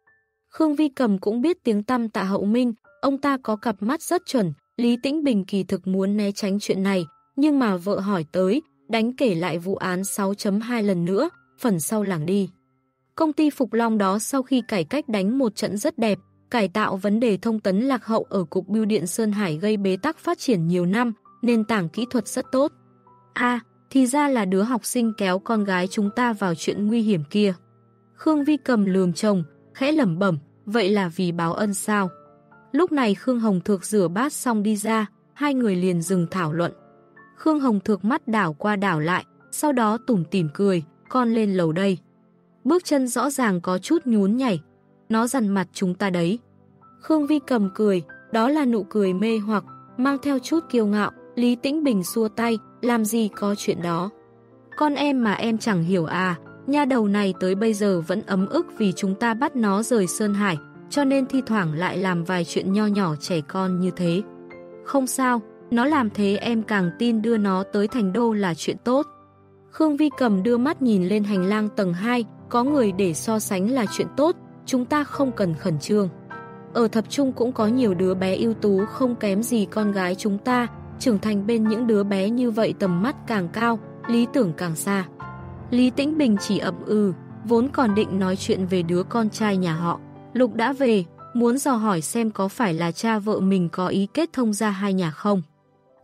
[SPEAKER 1] Khương Vi Cầm cũng biết tiếng tăm tạ hậu Minh, ông ta có cặp mắt rất chuẩn, Lý Tĩnh Bình kỳ thực muốn né tránh chuyện này, nhưng mà vợ hỏi tới, đánh kể lại vụ án 6.2 lần nữa, phần sau làng đi. Công ty Phục Long đó sau khi cải cách đánh một trận rất đẹp, cải tạo vấn đề thông tấn lạc hậu ở Cục Biêu điện Sơn Hải gây bế tắc phát triển nhiều năm, nền tảng kỹ thuật rất tốt. a thì ra là đứa học sinh kéo con gái chúng ta vào chuyện nguy hiểm kia. Khương Vi cầm lườm chồng, khẽ lẩm bẩm, vậy là vì báo ân sao? Lúc này Khương Hồng Thược rửa bát xong đi ra, hai người liền dừng thảo luận. Khương Hồng Thược mắt đảo qua đảo lại, sau đó tủm tỉm cười, con lên lầu đây. Bước chân rõ ràng có chút nhún nhảy, nó dằn mặt chúng ta đấy. Khương Vi cầm cười, đó là nụ cười mê hoặc, mang theo chút kiêu ngạo, Lý Tĩnh Bình xua tay, làm gì có chuyện đó. Con em mà em chẳng hiểu à, nha đầu này tới bây giờ vẫn ấm ức vì chúng ta bắt nó rời Sơn Hải, cho nên thi thoảng lại làm vài chuyện nho nhỏ trẻ con như thế. Không sao, nó làm thế em càng tin đưa nó tới thành đô là chuyện tốt. Khương Vi cầm đưa mắt nhìn lên hành lang tầng 2, có người để so sánh là chuyện tốt, chúng ta không cần khẩn trương. Ở thập trung cũng có nhiều đứa bé ưu tú không kém gì con gái chúng ta, trưởng thành bên những đứa bé như vậy tầm mắt càng cao, lý tưởng càng xa. Lý Tĩnh Bình chỉ ậm ừ, vốn còn định nói chuyện về đứa con trai nhà họ. Lục đã về, muốn dò hỏi xem có phải là cha vợ mình có ý kết thông ra hai nhà không.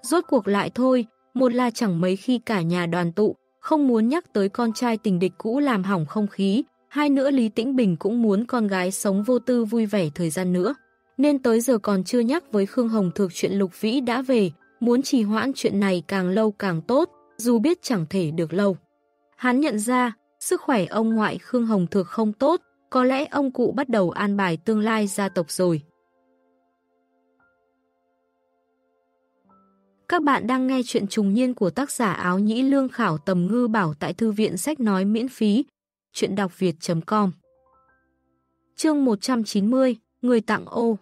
[SPEAKER 1] Rốt cuộc lại thôi, một là chẳng mấy khi cả nhà đoàn tụ, không muốn nhắc tới con trai tình địch cũ làm hỏng không khí, hai nữa Lý Tĩnh Bình cũng muốn con gái sống vô tư vui vẻ thời gian nữa. Nên tới giờ còn chưa nhắc với Khương Hồng thực chuyện Lục Vĩ đã về, muốn trì hoãn chuyện này càng lâu càng tốt, dù biết chẳng thể được lâu. Hắn nhận ra, sức khỏe ông ngoại Khương Hồng thực không tốt, có lẽ ông cụ bắt đầu an bài tương lai gia tộc rồi. Các bạn đang nghe chuyện trùng niên của tác giả áo nhĩ lương khảo tầm ngư bảo tại thư viện sách nói miễn phí, chuyện đọc việt.com Chương 190, Người tặng ô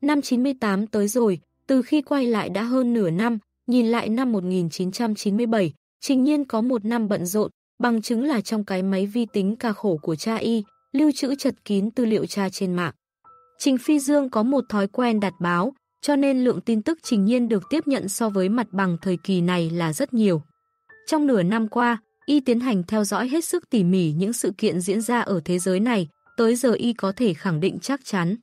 [SPEAKER 1] Năm 98 tới rồi, từ khi quay lại đã hơn nửa năm, nhìn lại năm 1997, trình nhiên có một năm bận rộn, bằng chứng là trong cái máy vi tính ca khổ của cha y, lưu trữ chật kín tư liệu cha trên mạng. Trình Phi Dương có một thói quen đặt báo, cho nên lượng tin tức trình nhiên được tiếp nhận so với mặt bằng thời kỳ này là rất nhiều. Trong nửa năm qua, y tiến hành theo dõi hết sức tỉ mỉ những sự kiện diễn ra ở thế giới này, tới giờ y có thể khẳng định chắc chắn.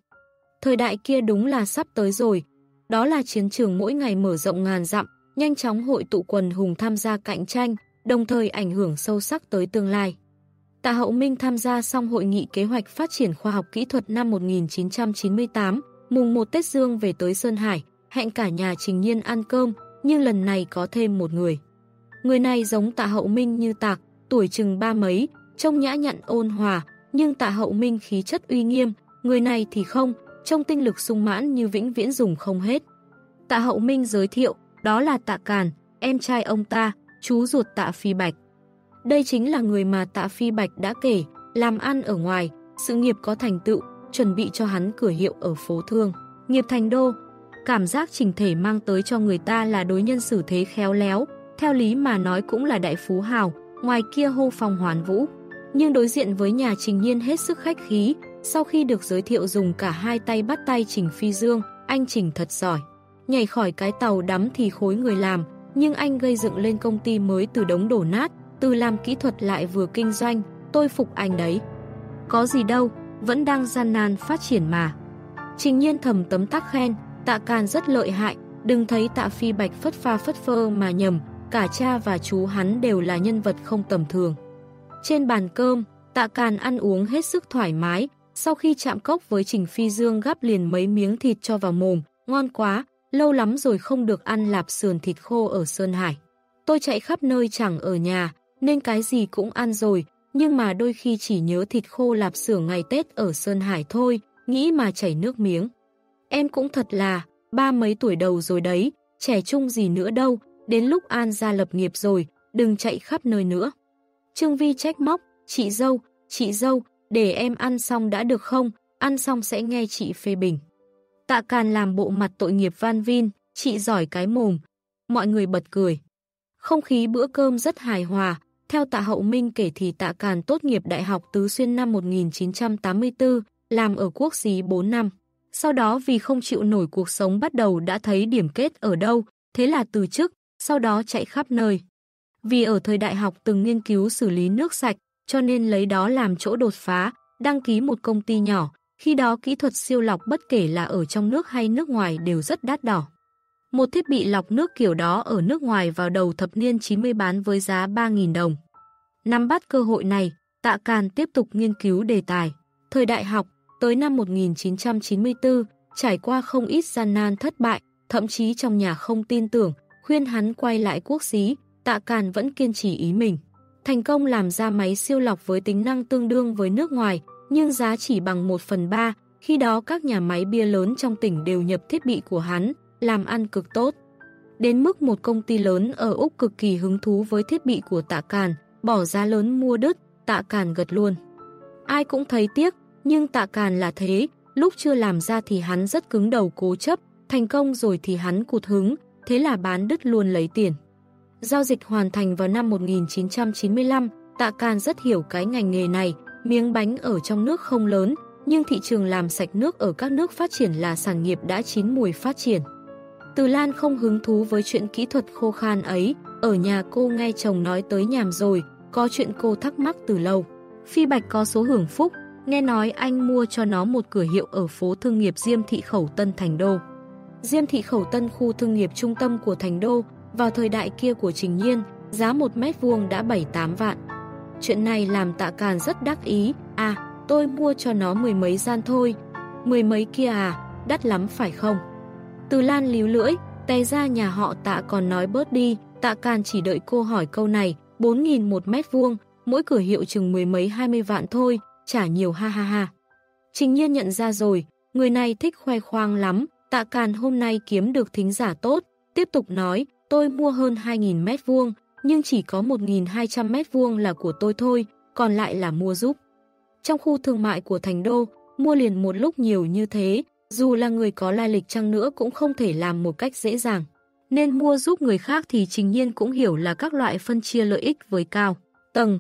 [SPEAKER 1] Thời đại kia đúng là sắp tới rồi, đó là chiến trường mỗi ngày mở rộng ngàn dặm, nhanh chóng hội tụ quần hùng tham gia cạnh tranh, đồng thời ảnh hưởng sâu sắc tới tương lai. Tạ Hậu Minh tham gia xong hội nghị kế hoạch phát triển khoa học kỹ thuật năm 1998, mùng 1 Tết Dương về tới Sơn Hải, hẹn cả nhà Trình Nhiên ăn cơm, nhưng lần này có thêm một người. Người này giống Tạ Hậu Minh như tạc, tuổi chừng ba mấy, trông nhã nhặn ôn hòa, nhưng Tạ Hậu Minh khí chất uy nghiêm, người này thì không, trông tinh lực sung mãn như vĩnh viễn dùng không hết. Tạ Hậu Minh giới thiệu, đó là Tạ Càn, em trai ông ta, chú ruột Tạ Phi Bạch. Đây chính là người mà Tạ Phi Bạch đã kể, làm ăn ở ngoài, sự nghiệp có thành tựu, chuẩn bị cho hắn cửa hiệu ở phố Thương. Nghiệp thành đô, cảm giác trình thể mang tới cho người ta là đối nhân xử thế khéo léo, theo lý mà nói cũng là đại phú hào, ngoài kia hô phong hoán vũ. Nhưng đối diện với nhà Trình Nhiên hết sức khách khí, sau khi được giới thiệu dùng cả hai tay bắt tay Trình Phi Dương, anh Trình thật giỏi. Nhảy khỏi cái tàu đắm thì khối người làm, nhưng anh gây dựng lên công ty mới từ đống đổ nát, từ làm kỹ thuật lại vừa kinh doanh, tôi phục anh đấy. Có gì đâu, vẫn đang gian nan phát triển mà. Trình nhiên thầm tấm tắc khen, tạ càn rất lợi hại, đừng thấy tạ phi bạch phất pha phất phơ mà nhầm, cả cha và chú hắn đều là nhân vật không tầm thường. Trên bàn cơm, tạ càn ăn uống hết sức thoải mái, sau khi chạm cốc với Trình Phi Dương gắp liền mấy miếng thịt cho vào mồm, ngon quá, lâu lắm rồi không được ăn lạp sườn thịt khô ở Sơn Hải. Tôi chạy khắp nơi chẳng ở nhà, nên cái gì cũng ăn rồi, nhưng mà đôi khi chỉ nhớ thịt khô lạp sườn ngày Tết ở Sơn Hải thôi, nghĩ mà chảy nước miếng. Em cũng thật là, ba mấy tuổi đầu rồi đấy, trẻ trung gì nữa đâu, đến lúc An ra lập nghiệp rồi, đừng chạy khắp nơi nữa. Trương Vi trách móc, chị dâu, chị dâu, để em ăn xong đã được không, ăn xong sẽ nghe chị phê bình. Tạ Càn làm bộ mặt tội nghiệp van vin, chị giỏi cái mồm. Mọi người bật cười. Không khí bữa cơm rất hài hòa. Theo Tạ Hậu Minh kể thì Tạ Càn tốt nghiệp Đại học Tứ Xuyên năm 1984, làm ở quốc xí 4 năm. Sau đó vì không chịu nổi cuộc sống bắt đầu đã thấy điểm kết ở đâu, thế là từ chức, sau đó chạy khắp nơi. Vì ở thời đại học từng nghiên cứu xử lý nước sạch, cho nên lấy đó làm chỗ đột phá, đăng ký một công ty nhỏ, khi đó kỹ thuật siêu lọc bất kể là ở trong nước hay nước ngoài đều rất đắt đỏ. Một thiết bị lọc nước kiểu đó ở nước ngoài vào đầu thập niên 90 bán với giá 3.000 đồng. Nắm bắt cơ hội này, Tạ Càn tiếp tục nghiên cứu đề tài. Thời đại học, tới năm 1994, trải qua không ít gian nan thất bại, thậm chí trong nhà không tin tưởng, khuyên hắn quay lại quốc xí, Tạ Càn vẫn kiên trì ý mình. Thành công làm ra máy siêu lọc với tính năng tương đương với nước ngoài, nhưng giá chỉ bằng 1 phần 3, khi đó các nhà máy bia lớn trong tỉnh đều nhập thiết bị của hắn, làm ăn cực tốt. Đến mức một công ty lớn ở Úc cực kỳ hứng thú với thiết bị của tạ càn, bỏ giá lớn mua đứt, tạ càn gật luôn. Ai cũng thấy tiếc, nhưng tạ càn là thế, lúc chưa làm ra thì hắn rất cứng đầu cố chấp, thành công rồi thì hắn cụt hứng, thế là bán đứt luôn lấy tiền. Giao dịch hoàn thành vào năm 1995, Tạ Càn rất hiểu cái ngành nghề này, Miếng bánh ở trong nước không lớn, nhưng thị trường làm sạch nước ở các nước phát triển là sản nghiệp đã chín mùi phát triển. Từ Lan không hứng thú với chuyện kỹ thuật khô khan ấy, ở nhà cô nghe chồng nói tới nhàm rồi, có chuyện cô thắc mắc từ lâu. Phi Bạch có số hưởng phúc, nghe nói anh mua cho nó một cửa hiệu ở phố thương nghiệp Diêm Thị Khẩu Tân Thành Đô. Diêm Thị Khẩu Tân khu thương nghiệp trung tâm của Thành Đô, vào thời đại kia của Trình Nhiên, giá một mét vuông đã 7-8 vạn. Chuyện này làm tạ càn rất đắc ý, à, tôi mua cho nó mười mấy gian thôi, mười mấy kia à, đắt lắm phải không? Từ Lan líu lưỡi, té ra nhà họ tạ còn nói bớt đi, tạ càn chỉ đợi cô hỏi câu này, 4.000 một mét vuông, mỗi cửa hiệu chừng mười mấy hai mươi vạn thôi, trả nhiều ha ha ha. Trình nhiên nhận ra rồi, người này thích khoe khoang lắm, tạ càn hôm nay kiếm được thính giả tốt, tiếp tục nói, tôi mua hơn 2.000 mét vuông, nhưng chỉ có 1.200 mét vuông là của tôi thôi, còn lại là mua giúp. Trong khu thương mại của Thành Đô, mua liền một lúc nhiều như thế, dù là người có lai lịch chăng nữa cũng không thể làm một cách dễ dàng. Nên mua giúp người khác thì trình nhiên cũng hiểu là các loại phân chia lợi ích với cao, tầng.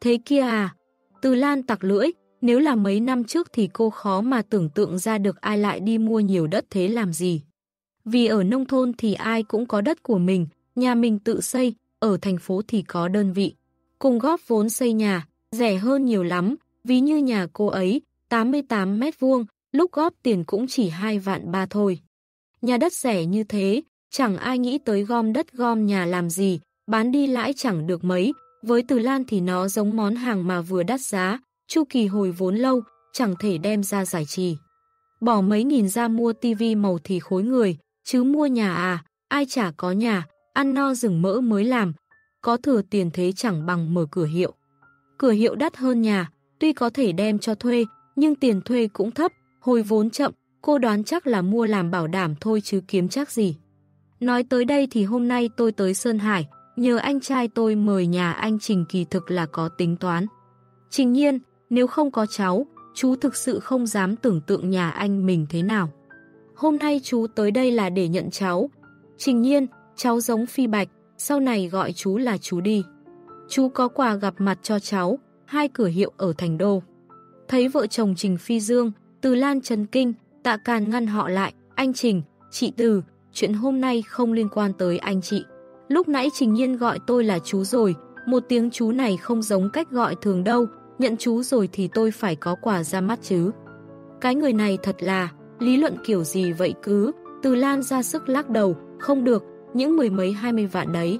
[SPEAKER 1] Thế kia à? Từ Lan tặc lưỡi, nếu là mấy năm trước thì cô khó mà tưởng tượng ra được ai lại đi mua nhiều đất thế làm gì. Vì ở nông thôn thì ai cũng có đất của mình, nhà mình tự xây, ở thành phố thì có đơn vị. Cùng góp vốn xây nhà, rẻ hơn nhiều lắm, ví như nhà cô ấy, 88 mét vuông, lúc góp tiền cũng chỉ 2 vạn ba thôi. Nhà đất rẻ như thế, chẳng ai nghĩ tới gom đất gom nhà làm gì, bán đi lãi chẳng được mấy, với Từ Lan thì nó giống món hàng mà vừa đắt giá, chu kỳ hồi vốn lâu, chẳng thể đem ra giải trì. Bỏ mấy nghìn ra mua tivi màu thì khối người, chứ mua nhà à, ai chả có nhà, ăn no rừng mỡ mới làm, có thừa tiền thế chẳng bằng mở cửa hiệu. Cửa hiệu đắt hơn nhà, tuy có thể đem cho thuê, nhưng tiền thuê cũng thấp, hồi vốn chậm, cô đoán chắc là mua làm bảo đảm thôi chứ kiếm chắc gì. Nói tới đây thì hôm nay tôi tới Sơn Hải, nhờ anh trai tôi mời nhà anh Trình kỳ thực là có tính toán. Trình nhiên, nếu không có cháu, chú thực sự không dám tưởng tượng nhà anh mình thế nào. Hôm nay chú tới đây là để nhận cháu. Trình nhiên, cháu giống Phi Bạch, sau này gọi chú là chú đi. Chú có quà gặp mặt cho cháu, hai cửa hiệu ở Thành Đô. Thấy vợ chồng Trình Phi Dương, Từ Lan Trần Kinh, tạ càn ngăn họ lại, anh Trình, chị Từ, chuyện hôm nay không liên quan tới anh chị. Lúc nãy Trình Nhiên gọi tôi là chú rồi, một tiếng chú này không giống cách gọi thường đâu, nhận chú rồi thì tôi phải có quà ra mắt chứ. Cái người này thật là, lý luận kiểu gì vậy cứ, Từ Lan ra sức lắc đầu, không được, những mười mấy hai mươi vạn đấy.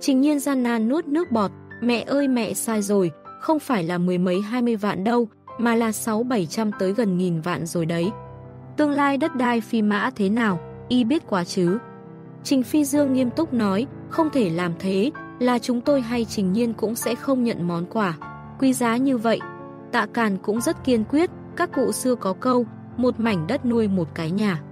[SPEAKER 1] Trình Nhiên gian nan nuốt nước bọt, mẹ ơi mẹ sai rồi, không phải là mười mấy hai mươi vạn đâu, mà là sáu bảy trăm tới gần nghìn vạn rồi đấy. Tương lai đất đai phi mã thế nào, y biết quá chứ. Trình Phi Dương nghiêm túc nói, không thể làm thế, là chúng tôi hay Trình Nhiên cũng sẽ không nhận món quà. Quý giá như vậy, tạ càn cũng rất kiên quyết, các cụ xưa có câu, một mảnh đất nuôi một cái nhà.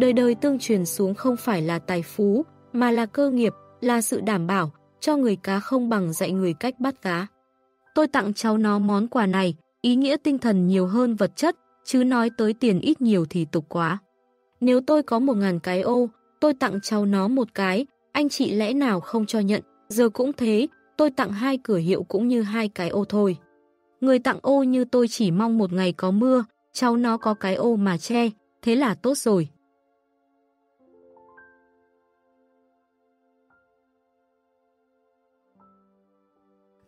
[SPEAKER 1] Đời đời tương truyền xuống không phải là tài phú, mà là cơ nghiệp, là sự đảm bảo, cho người cá không bằng dạy người cách bắt cá. Tôi tặng cháu nó món quà này, ý nghĩa tinh thần nhiều hơn vật chất, chứ nói tới tiền ít nhiều thì tục quá. Nếu tôi có một ngàn cái ô, tôi tặng cháu nó một cái, anh chị lẽ nào không cho nhận, giờ cũng thế, tôi tặng hai cửa hiệu cũng như hai cái ô thôi. Người tặng ô như tôi chỉ mong một ngày có mưa, cháu nó có cái ô mà che, thế là tốt rồi.